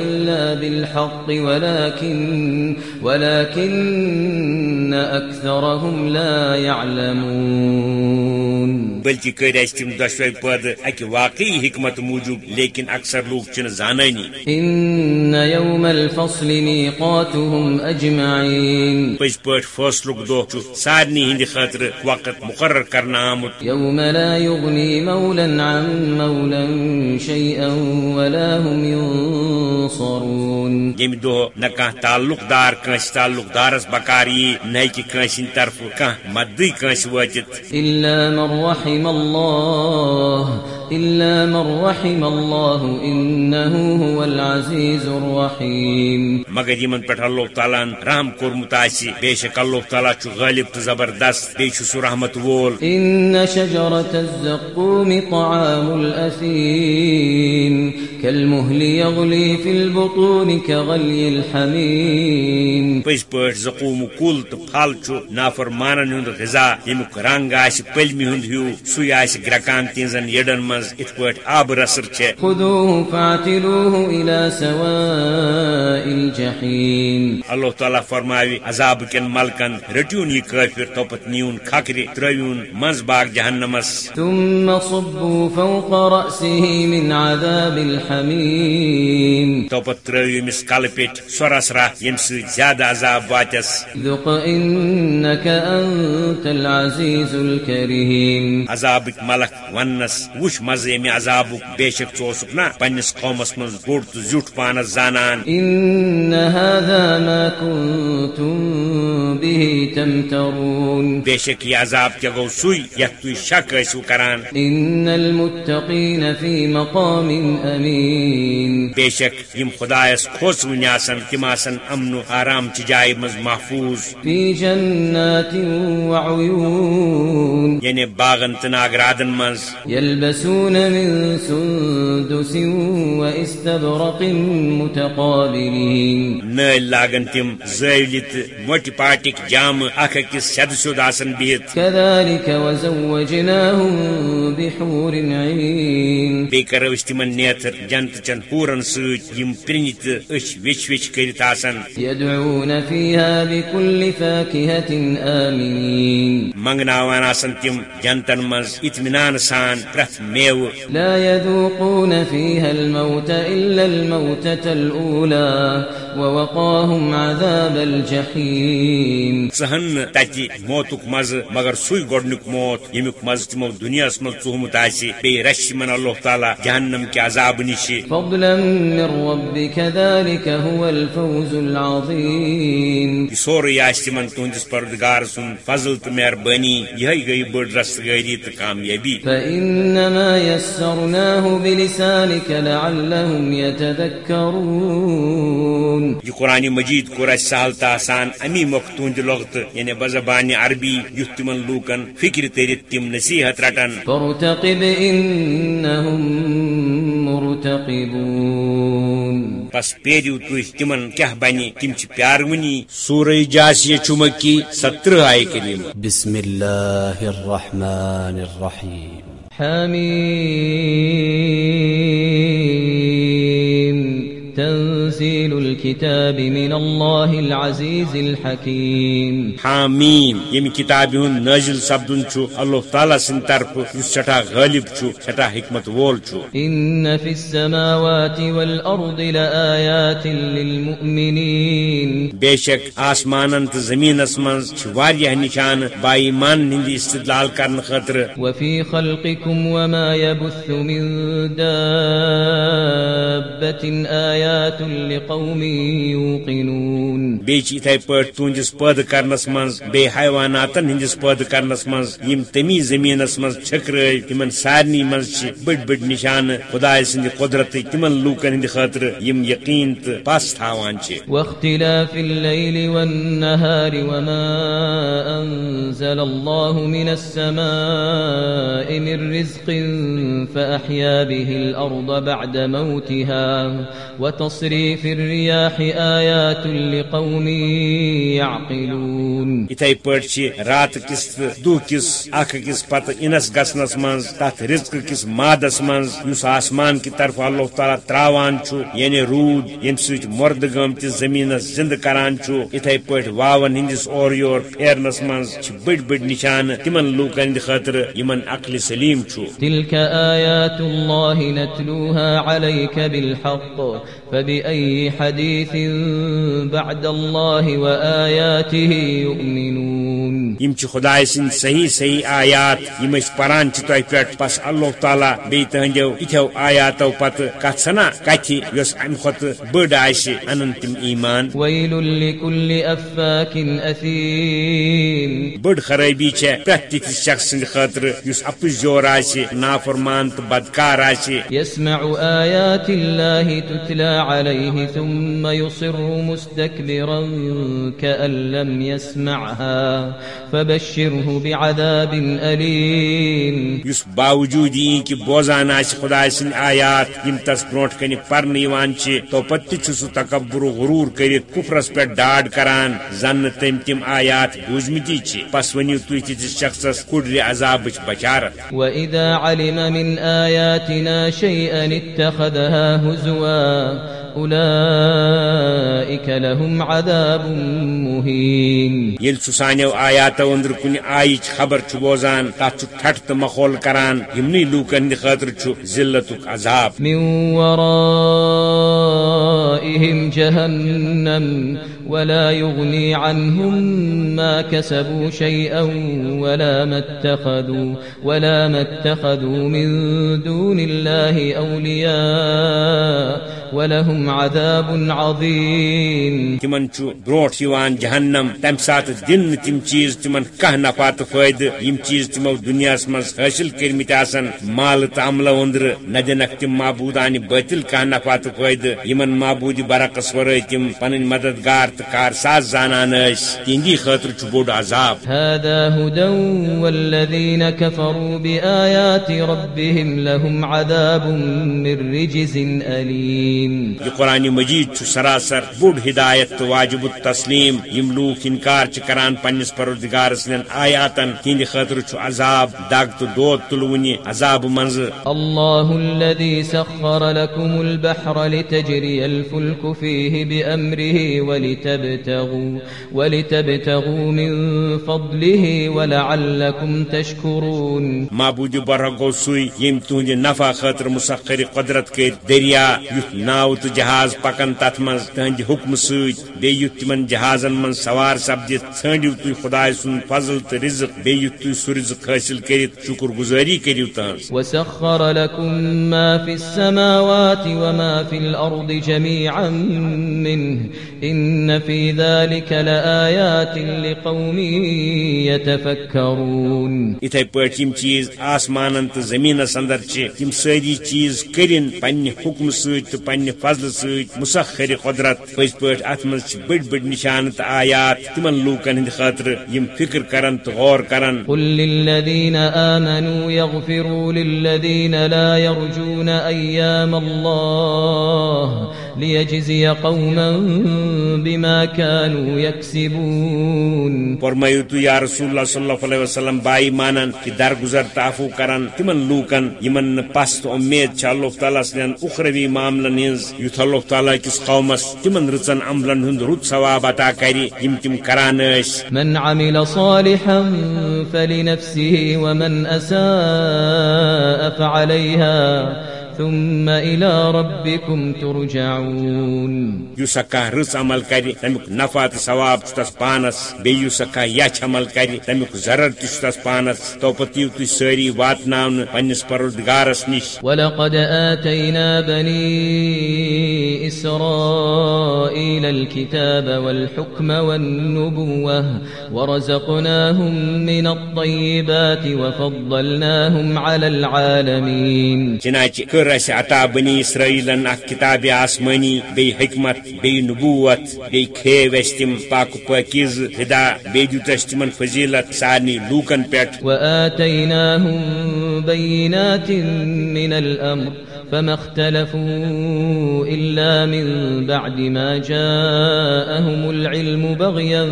إلا بالحق ولكن ولكن أكثرهم لا يعلمون. بلکہ کر اس تم دشوئی پد اکہ واقعی حکمت موجود لیکن اکثر لوگ چن زانانی إن يوم الفصل ميقاتهم أجمعين. پز پٹ فاصلک دہ چھ سارنی ہند خاطر وقت مقرر کرنا آمت يوم لا يغني مولا عن مولا شيئا ولا هم ينصرون. یم دہ نہ تعلق دار کنس تعلق دارس بکاری نہ کہ کنس طرف إلا من رحم الله. إلا من رحم الله إنه هو العزيز الرحيم مگر یمن پہ اللہ تعالیٰ رحم کورمت آسی بے شک اللہ تعالیٰ چھ غالب تو زبردست بے چھ سو رحمت وول۔ إن شجرة الزقوم طعام الأثيم كالمهل يغلي في البطون كغلي الحميم پز پہ زقوم کل تو پھل چھ نافرمانن ہند غذا یمیک رنگ آس پلمہ ہند ہیو سوی آس گرکان تہذن یڈن مز ات پہ آب رسر چھ خذوه فاعتلوه إلى سواء الجحيم اللہ تعالیٰ فرماوی عذاب کن ملکن رٹیون یہ کافر توپت نیون کھکری ترویون منز باغ جہنمس ثم صبوا فوق رأسه من عذاب الحميم توپت تروی مس کل پیٹ سورسرا یم سی زیادہ عذاب واتس ذق إنك أنت العزيز الكريم عذابک ملک ونس وش مزہ یمہ عذابک بے شک ثوسک نا پنس قومس من بوڑ تو زیوٹ پانس زانان۔ إن هذا ما كنتم به تمترون۔ بے شک یہ عذاب کیا گو سوئی یت تھی شک ٲسِو کران۔ إن المتقين في مقام أمين بے شک یم خدایس کھوس ون آسن تم آسن امن و آرام چہ جائے مز محفوظ۔ في جنات وعيون یعنی باغن تو ناگرادن مز۔ يلبسون من سندس واستبرق متقابلين نل لاگن تم زٲولی تو موٹی پاٹک جام اخ أکس سید سیود آسن كذلك وزوجناهم بحور عين بیٚیہِ کرو أسۍ تمن نیتر جنت چن پورن سۭتۍ یم پرنہِ تہٕ أچھ وچ وچ کٔرِتھ آسان يدعون فيها بكل فاكهة آمنين منگناوان آسان تم جنتن منز اطمینان سان پرٛٮ۪تھ میوٕ لا يذوقون فيها الموت إلا الموتة الأولى ووقاهم عذاب الجحيم. نہٕ تتہِ موتُک مزٕ مگر سُے گۄڈنیُک موت ییٚمیُک مزٕ تِمو دُنیاہس منٛز ژوٚہمُت آسہِ بیٚیہِ رچھِ یِمن اللہ تعالیٰ جہنم کہِ عذابہٕ نِشہِ فضلا من ربك ذلك هو الفوز العظيم یہِ سورُے آسہِ تِمن تُہنٛدِس پردگار سُنٛد فضل تہٕ مہربٲنی یِہے گٔیہِ بٔڑ رستگٲری تہٕ کامیٲبی فإنما يسرناه بلسانك لعلهم يتذكرون. یہ قرآن مجید کوٚر اَسہِ سہل تہٕ آسان امی مۄکھ تُہنٛدِ لۄغتہٕ یعنی بزبانہِ عربی یُتھ تِمن لوٗکن فِکرِ تِم نصیحت رٹن. فارتقب إنهم مرتقبون. بس پیرو تُہۍ تِمن کیٛاہ بنہِ تِم چھِ پیارونی سورے جاسیہ چُمکی سترہ آیہِ کٔرِم بسم الله الرحمن الرحيم حميم. تنزيل الكتاب من الله العزيز الحكيم. حامیم یم کتاب ہند نازل سپدن چھ اللہ تعالیٰ سند طرف یس سٹھا غالب چھ سٹھا حکمت وول چھ إن في السماوات والأرض لآيات للمؤمنين. بے شک آسمانن تو زمینس مز چھ واریاہ نشان با ایمان ہند استدلال کرن خاطر. وفي خلقكم وما يبث من دابة آيات لقوم يوقنون. بیچ اتھے پٲٹھۍ تُہنٛدِس پٲدٕ کرنس منٛز بیٚیہِ حیواناتن ہٕنٛدِس پٲدٕ کرنس منٛز یِم تمی زٔمیٖنس منٛز چھٔکرٲے تِمن سارنٕے منٛز چھِ بٔڑۍ بٔڑۍ نِشانہٕ خۄداے سٕنٛدِ قۄدرتٕکۍ تِمن لوٗکن ہٕنٛدِ خٲطرٕ یِم یقیٖن تہٕ پس تھاوان چھِ۔ واختلاف الليل والنهار وما أنزل الله من السماء من رزق فأحيا به الأرض بعد موتها وتصريف الرياح آيات لقوم يعقلون. اتھے پٲٹھۍ چھِ رات کِس دۄہ کِس اکھ أکِس پتہٕ اِنس گژھنس منٛز تتھ رزق کِس مادس منٛز یُس آسمان کہِ طرفہٕ اللہ تعالیٰ تراوان چھُ یعنی روٗد ییٚمہِ سۭتۍ مردٕ گٲمتِس زٔمیٖنس زِندٕ کران چھُ اتھے پٲٹھۍ واون ہٕنٛدِس اورٕ یور پھیرنس منٛز چھِ بٔڑۍ بٔڑۍ نشانہٕ تِمن لوٗکن ہٕنٛدِ خٲطرٕ یِمن عقلِ سلیم چھُ تلك آيات الله نتلوها عليك بالحق. فبأي حديث بعد الله وآياته يؤمنون؟ چھ خدائے سن صحیح صحیح آیات یم اس پران چھ تہ پہ بس اللہ تعالیٰ بی تہندو اتھو آیاتو پتہ کت سنا کتھ یس ام خط بڑ آس انن تم ایمان. ويل لكل أفاك أثيم بڑ خرابی چھ پرت شخص سند خاطر یس اپز جور آس نافرمان تو بدکار آس يسمع آيات الله تتلى عليه ثم يصر مستكبرا كأن لم يسمعها فبشره بعذاب أليم. یس باوجود یہ کہ بوزان آس خدا سن آیات یم تس برونٹ کن پرن یوان چھ تو پتہ چھ سہ تکبر غرور کرت کفرس پہ ڈاڈ کران زن تم تم آیات بوزمتی چھ پس ونیو تھی تتس شخصس کڑر عذاب بچارت وإذا علم من آياتنا شيئا اتخذها هزوا أولئك لهم عذاب مهين. یل سہ سانو آیاتو اندر کن آیچ خبر چھ بوزان تات چھ ٹھٹ تو مخول کران یمنی لوکن ہند خاطر چھ ذلتک عذاب. من ورائهم جهنم ولا يغني عنهم ما كسبوا شيئا ولا ما اتخذوا ولا ما اتخذوا من دون الله أولياء. ولهم عذاب عظيم تمن چھ بروٹ یوان جہنم تم سات دن تم چیز تمن کہ نفع تو فائدہ یم چیز تمو دنیا مز حاصل کرمت آسن مال تو عملہ اندر نہ دنک تم معبودان باطل کہ نفع تو فائدہ یمن معبود برعکس ورائے تم پن مددگار تو کار ساز زانان اس تہندی خاطر چھ بوڑ عذاب. هذا هدى والذين كفروا بآيات ربهم لهم عذاب من رجز أليم. یہ قرآن مجید چھ سراسر بوڑ ہدایت تو واجب التسلیم. یم لوک انکار چھ کران پنس پروردگار سن آیاتن تہند خاطر چھ عذاب دگ تو دود تلونی عذاب منز الله الذي سخر لكم البحر لتجري الفلك فيه بأمره ولتبتغوا, ولتبتغوا من فضله ولعلكم تشكرون معبود برہ گو سوی یم تہند نفع خاطر مسخر قدرت کر دریا یت ناو تو جہاز پکن تت من تہند حکم بیت تمن جہازن من سوار سپدت ژھانڈو تھی خدائے سن فضل تو رزق بیت تھی سہ رزق حاصل کرت شکر گزاری کرو تہذ وسخر لكم ما في السماوات وما في الأرض جميعا منه إن في ذلك لآيات لقوم يتفكرون۔ اتھے پٲٹھۍ یم چیز آسمانن تو زمینس اندر چھ تم ساری چیز کرن پنہ حکم ست تو پنہ فضل ست مسخر قدرت۔ پز پٲٹھۍ ات من چھ بڑ بڑ نشان تو آیات تمن لوکن ہند خاطر یم فکر کرن تو غور کرن۔ قل للذين آمنوا يغفروا للذين لا يرجون أيام الله ليجزي قوما بما كانوا يكسبون۔ فرمائیو تو یا رسول اللہ صلی اللہ علیہ وسلم بائی مانن کہ درگزر تعفو کرن تمن لوکن یمن پست امید چھ اللہ تعالیٰ سن اخروی معاملن مز یت اللہ تعالیٰ کس قومس تم رچن عملن ہند رت ثواب عطا کر یم تم کران من عمل صالحا فلنفسه، ومن اساء فعليها. ثم إلى ربكم ترجعون. کھانا رٕژ عمل تمیک نفع تو ثواب چھ تس پانس. بیٚیہِ یُس کانٛہہ یچھ عمل کر تمیک ضرر تہ چھُ تس پانس. تو پتہٕ یِیِو تُہۍ سٲری واتناونہٕ پننس پروردگارس نش ولقد آتينا بني إسرائيل الكتاب والحكم والنبوة ورزقناهم من الطيبات وفضلناهم على العالمين. چنانچہ کر اس عطا بنی اسرائیلن اخ کتاب آسمانی، بی حکمت، بی نبوت، بی کھیو اس تم پاک پاکیز، ہدا، بی دیت اس تمن فضیلت سارنی لوکن پیٹ۔ وآتیناہم بینات من الامر۔ فما اختلفوا إلا من بعد ما جاءهم العلم بغيا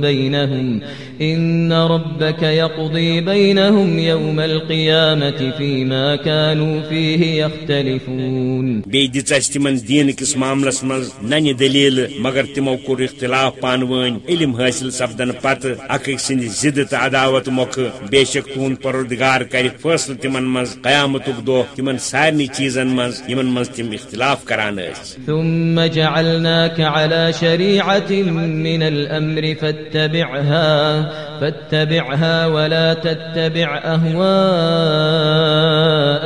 بينهم. إن ربك يقضي بينهم يوم القيامة فيما كانوا فيه يختلفون. بی دِژ اَسہِ تِمن دین کس معاملس منٛز ننہِ دلیل مگر تِمو کوٚر اختلاف پانہٕ ؤنۍ علم حٲصِل سپدن پتہٕ اکھ أکۍ سٕنٛدِ عداوت مۄکھٕ بے شک تُہُنٛد پروردگار کرِ فٲصلہٕ تِمن منٛز قیامتُک دۄہ تِمن سارنٕے چیزن مز یمن مز تم اختلاف کران ٲسۍ ثم جعلناك على شريعة من الأمر فاتبعها فاتبعها ولا تتبع أهواء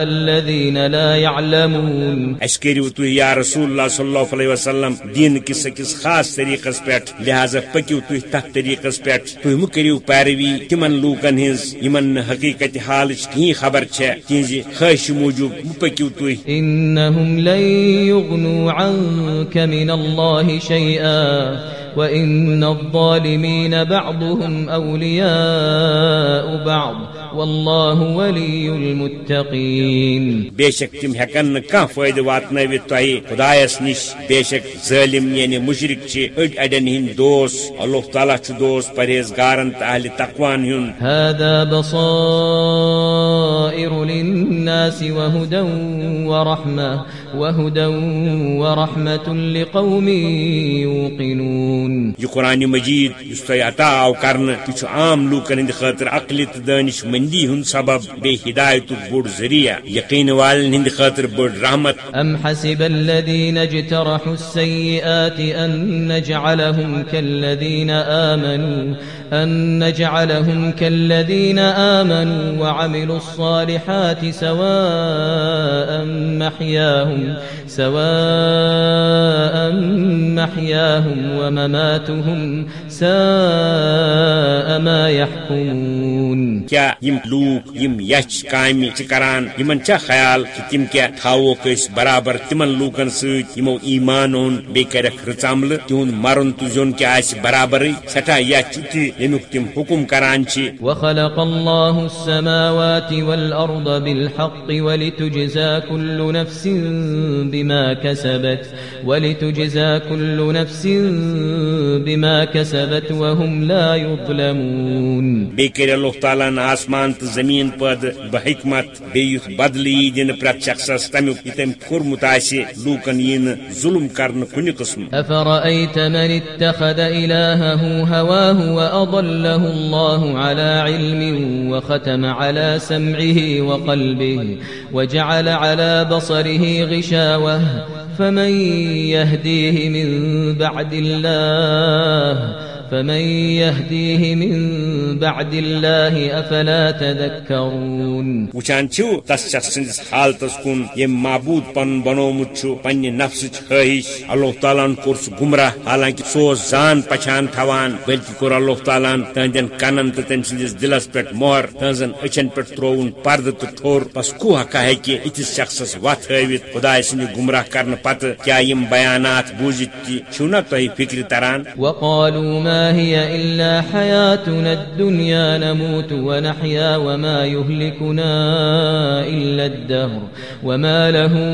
الذين لا يعلمون. اس کٔرِو تُہۍ یا رسول اللہ صلی اللہ علیہ وسلم دین کس أکِس خاص طریقس پٮ۪ٹھ لہذا پٔکِو تُہۍ تتھ طریقس پٮ۪ٹھ تُہۍ مہٕ کٔرِو پیروی تِمن لوٗکن ہٕنٛز یِمن حقیقت حالٕچ کِہیٖنۍ خبر چھےٚ تِہنٛزِ خٲہشہِ موٗجوٗب مہٕ پٔکِو تُہۍ إنهم لن يغنوا عنك من الله شيئا وإن الظالمين بعضهم أولياء بعض والله ولي المتقين بے شک تم نہ کانٛہہ فٲیدٕ واتنٲوِتھ تۄہہِ؟ خدایس نِش بے شک ظٲلم یعنی مشرق چھِ أڑۍ اڑٮ۪ن ہٕنٛدۍ دوس اللہ تعالیٰ چھُ دوس تہٕ اہلِ تقوان ہُنٛد۔ هذا بصائر للناس وهدى ورحمة وهدى ورحمة لقوم يوقنون یہ قرآن مجید یس تۄہہِ عطا آو کرنہٕ تہِ عام لوٗکن ہٕنٛدِ خاطر عقل تہٕ دٲنش مندی ہُنٛد سبب بیٚیہِ ہدایت بوٚڑ ذریعہ. یقین والن ہند خاطر بٔڑ رحمت. ام حسب الذين اجترحوا السيئات ان نجعلهم كالذين امنوا أن نجعلهم كالذين آمنوا وعملوا الصالحات سواء محياهم سواء محياهم ومماتهم ساء ما يحكمون کیا یم لوک، یم یچھ کامہِ چھِ کران، یمن چھا خیال کہ تم کیا تھاووکھ أسۍ برابر تمن لوکن سۭتۍ، یمو ایمان اوٚن بیٚیہِ کرکھ رٕژ عملہٕ تِہُنٛد مرُن تہٕ زیُن کیا آسہِ برابرٕے سٹھاہ یچھ تہِ ییٚمیُک تِم حکم کران چھِ وخلق الله السماوات والأرض بالحق ولتجزى كل نفس بما كسبت ولتجزى كل نفس بما كسبت وهم لا يظلمون. اللہ تعالیٰ ہن آسمان زمیٖن پٲدٕ بحکمت بدلہٕ یی دِنہٕ پرٛٮ۪تھ شخصس تمیُک یہِ تٔمۍ کوٚرمُت آسہِ لوٗکن یی نہٕ ظُلم کرنہٕ کُنہِ قٕسمہٕ أفرأيت من اتخذ إلهه هواه وأضله الله على علم وختم على سمعه وقلبه وجعل على بصره غشاوة فمن يهديه من بعد الله فمن يهديه من بعد الله أفلا تذكرون. وچھان چھو تس شخص سندس حالتس کن یم معبود پن بنومت چھو پنہ نفسچ خواہش. اللہ تعالیٰ ہن کور سہ گمراہ حالانکہ سو زان پچھان تھوان. بلکہ کور اللہ تعالیٰ ہن تہندین کنن تو تم سندس دلس پہ مہر تہذن اچھن پہ ترون پرد تو ٹھور بس کو ہکا ہے اتس شخصس وت ہاوت خدا سند گمراہ کرنے پتہ کیا یم بیانات بوزت تہ چھو نا تہ فکر تران؟ وقالوا ما هي إلا حياتنا الدنيا نموت ونحيا وما يهلكنا إلا الدهر وما لهم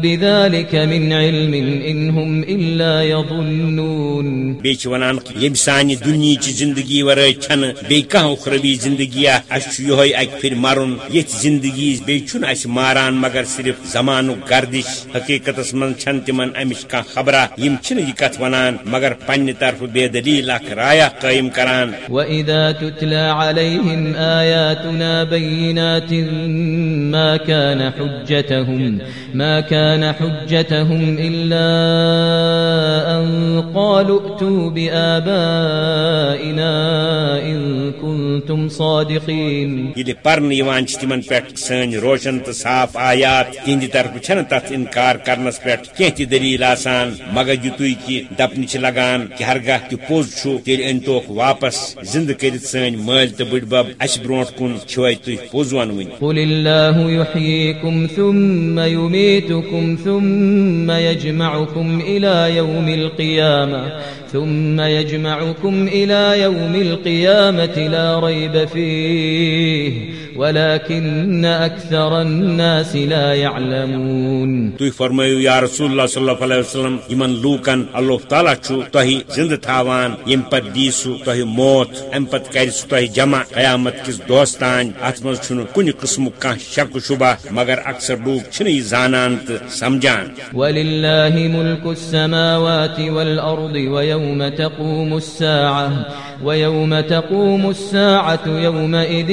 بذلك من علم إن هم إلا يظنون. بیچ ونان یم سانہ دنیا چی زندگی ورائے چھن بی کھانا اخروی زندگی اس یہ اک پھر مرن یت زندگی بی چھن ماران مگر صرف زمانک گردش حقیقت من چھن تمن امش کھانا خبرہ یم چھن یہ ونان مگر پنہ طرف بے دلیل اخ رایا قائم کران۔ وإذا تتلى عليهم آياتنا بينات ما كان حجتهم ما كان حجتهم إلا أن قالوا ائتوا بآبائنا إن كنتم صادقين۔ یہ پرن یوان چھ تمن پٹ سن روشن تو صاف آیات تہندِ طرف چھن تت انکار کرنس پٹ کی تہ دلیل آسان مگر یتوی کہ دپن چھ لگان کہ ہرگاہ تہ پوز چھو تیل ان انتوک واپس، زند کرت سن مال تو بڑ بب اس برونٹ کن چھوئی تھی پوز ونوین قل اللہ یحییکم ثم یمیتکم ثم یجمعکم إلى یوم القیامہ ثم يجمعكم إلى يوم القيامة لا ريب فيه ولكن أكثر الناس لا يعلمون. تھی فرمائیو یا رسول اللہ صلی اللہ علیہ وسلم یمن لوکن اللہ تعالیٰ چھو تہی زندہ تھاوان یم پت دی سو تہی موت ام پت کر سو تہی جمع قیامت کس دوستان ات مز چھن کن قسم کان شک شبہ مگر اکثر لوگ چھن زانان تو سمجھان۔ ولله ملك السماوات والأرض ويوم تقوم الساعة ويوم تقوم الساعة يومئذ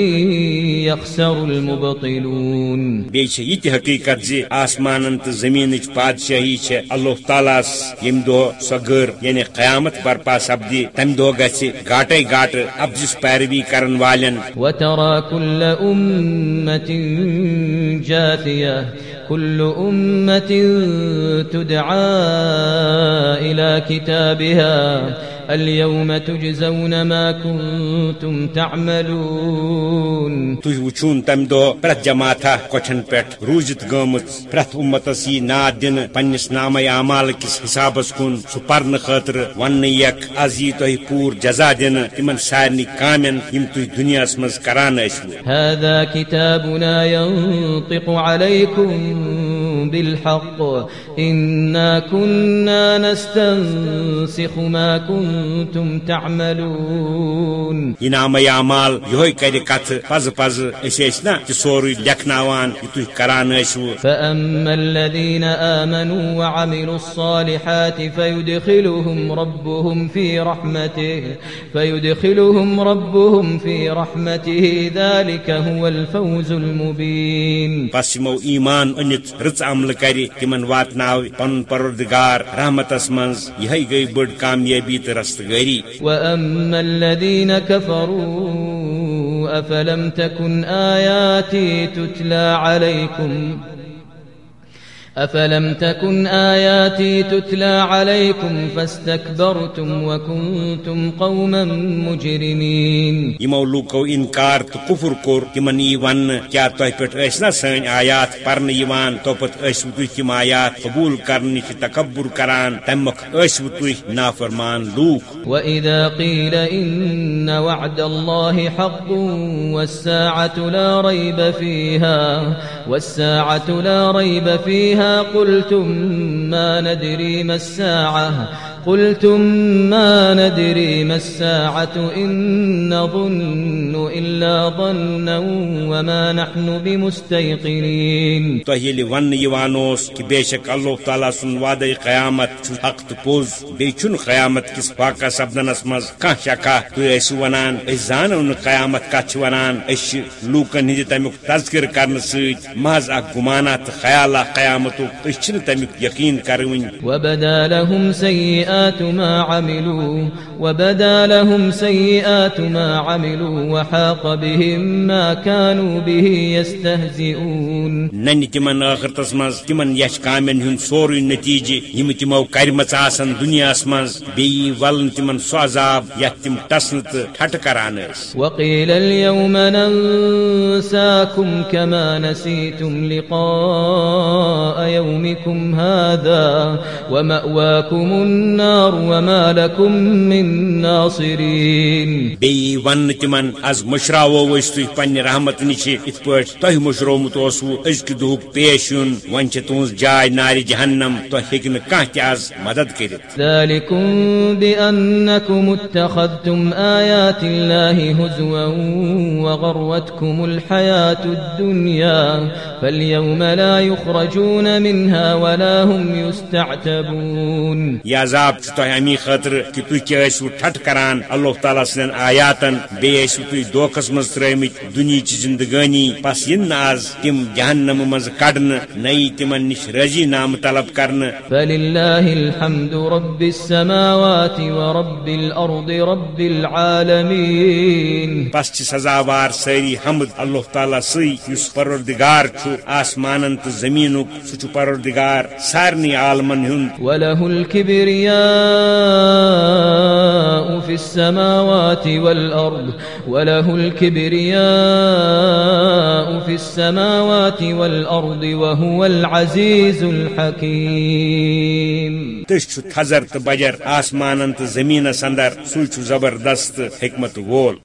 يخسر المبطلون. بیچ یہ تہ حقیقت زی آسمان تو زمین بادشاہی چھ اللہ تعالیٰ یم دہ سو گر یعنی قیامت برپا سپدی تم دہ گھ گاٹے گاٹ ابزس پیروی کرن والن۔ وترى كل أمة جاثية كل أمة تدعى إلى كتابها اليوم تجزون ما كنتم تعملون. تھی وچھون تم دہ پرت جماعتہ کوٹھن پہ روزت گمت پرت امتس یہ ناد دن پنس نام اعمال کس حسابس کن سہ پرن خاطر ون یک از یہ تہ پور جزا دن تمن سارنی کامن یم تھی دنیا مز کران ٲسوٕ هذا كتابنا ينطق عليكم بالحق إنا كنا نستنسخ ما كنتم تعملون. یہ نام اعمال یہ کر کت پز پز اس نا کہ سوری لکھناوان یہ تھی کران ٲسوٕ فأما الذين آمنوا وعملوا الصالحات فيدخلهم ربهم في رحمته فيدخلهم ربهم في رحمته ذلك هو الفوز المبين. پس یمو ایمان انت رٕژ عمل کر تمن واتناو پن پروردگار رحمتس منز یہ گئی بڑ کامیابی تو رستگاری وأما الذين كفروا أفلم تكن آياتي تتلى عليكم أفلم تكن آياتي تتلى عليكم فاستكبرتم وكنتم قوما مجرمين. یمو لوکو انکار تو کفر کور تمن یہ ون کیا تہ پہ نا سن آیات پرن یوان تو پت تم آیات قبول کرنٕچ تکبر کران تمیُک ٲسوٕ تُہۍ نافرمان لوٗکھ وإذا قيل إن وعد الله حق والساعة لا ريب فيها والساعة لا ريب فيها قلتم ما ندري ما الساعة قلتم ما ندري ما الساعة إن نظن إلا ظنا وما نحن بمستيقنين. یوان اوس کہ بے شک اللہ تعالیٰ سن وعدے قیامت چھُ حق تو پوز بیٚیہِ چھُنہٕ قیامت کس واقع سپدنس منٛز کانٛہہ شکا؟ تُہۍ ٲسِو ونان نہٕ قیامت کتھ چھِ ونان أسۍ چھِ لوٗکن ہٕنٛدِ تمیُک تذکر کرنہٕ سۭتۍ محض اکھ گُمانا تہٕ خیالا قیامتُک أسۍ چھِنہٕ تمیُک یقیٖن کروٕنۍ وبدا لهم سيئات ما عملوا وبدا لهم سيئات ما عملوا وحاق بهم ما كانوا به يستهزئون. ننہِ تمن ٲخرتس منٛز تمن یش کامین ہُنٛد سورُے نتیجہِ یِم تِمو کرِمژ آسن دُنیاہس منٛز بیٚیہِ ولنہٕ تمن سُہ عذاب یتھ تِم ٹسنہٕ تہٕ ٹھٹہٕ کران ٲسۍ وقيل اليوم ننساكم كما نسيتم لقاء يومكم هذا ومأواكم النار. وما لكم من ناصرين. بیٚیہِ وننہٕ تمن از مشراوو أسۍ تُہۍ پننہِ رحمت نِش یِتھ پٲٹھۍ تۄہہِ مشرومُت اوسوٕ أزکہِ دۄہُک پیش یُن وۄنۍ چھِ تُہنٛز جاے نارِ جہنم ہیٚکہِ نہٕ کانٛہہ تہِ از مدد کٔرِتھ ذلكم بأنكم اتخذتم آيات الله هزوا وغروتكم الحياة الدنيا فاليوم لا يخرجون منها ولا هم يستعتبون یہ عذاب تہ امی خاطر کہ تھی کیسو ٹھٹ کران اللہ تعالیٰ سن آیاتن بیسو تھی دھوکس مز ترمت دنیا زندگانی پس ین آز تم جہنم مز کڑن نئی تمن نش رضی نام طلب کرن۔ فلله الحمد رب السماوات ورب الأرض رب العالمين پس چھ سزاوار ساری حمد اللہ تعالیٰ سی اس پروردگار چھو آسمانن تو زمینک سہ چھ پروردگار سارنی عالمن ہند۔ وله الكبرياء في السماوات والأرض وله الكبرياء في السماوات والأرض وهو العزيز الحكيم. تس چھ تھزر تو بجر آسمانن تو زمینس اندر زبردست حکمت وول.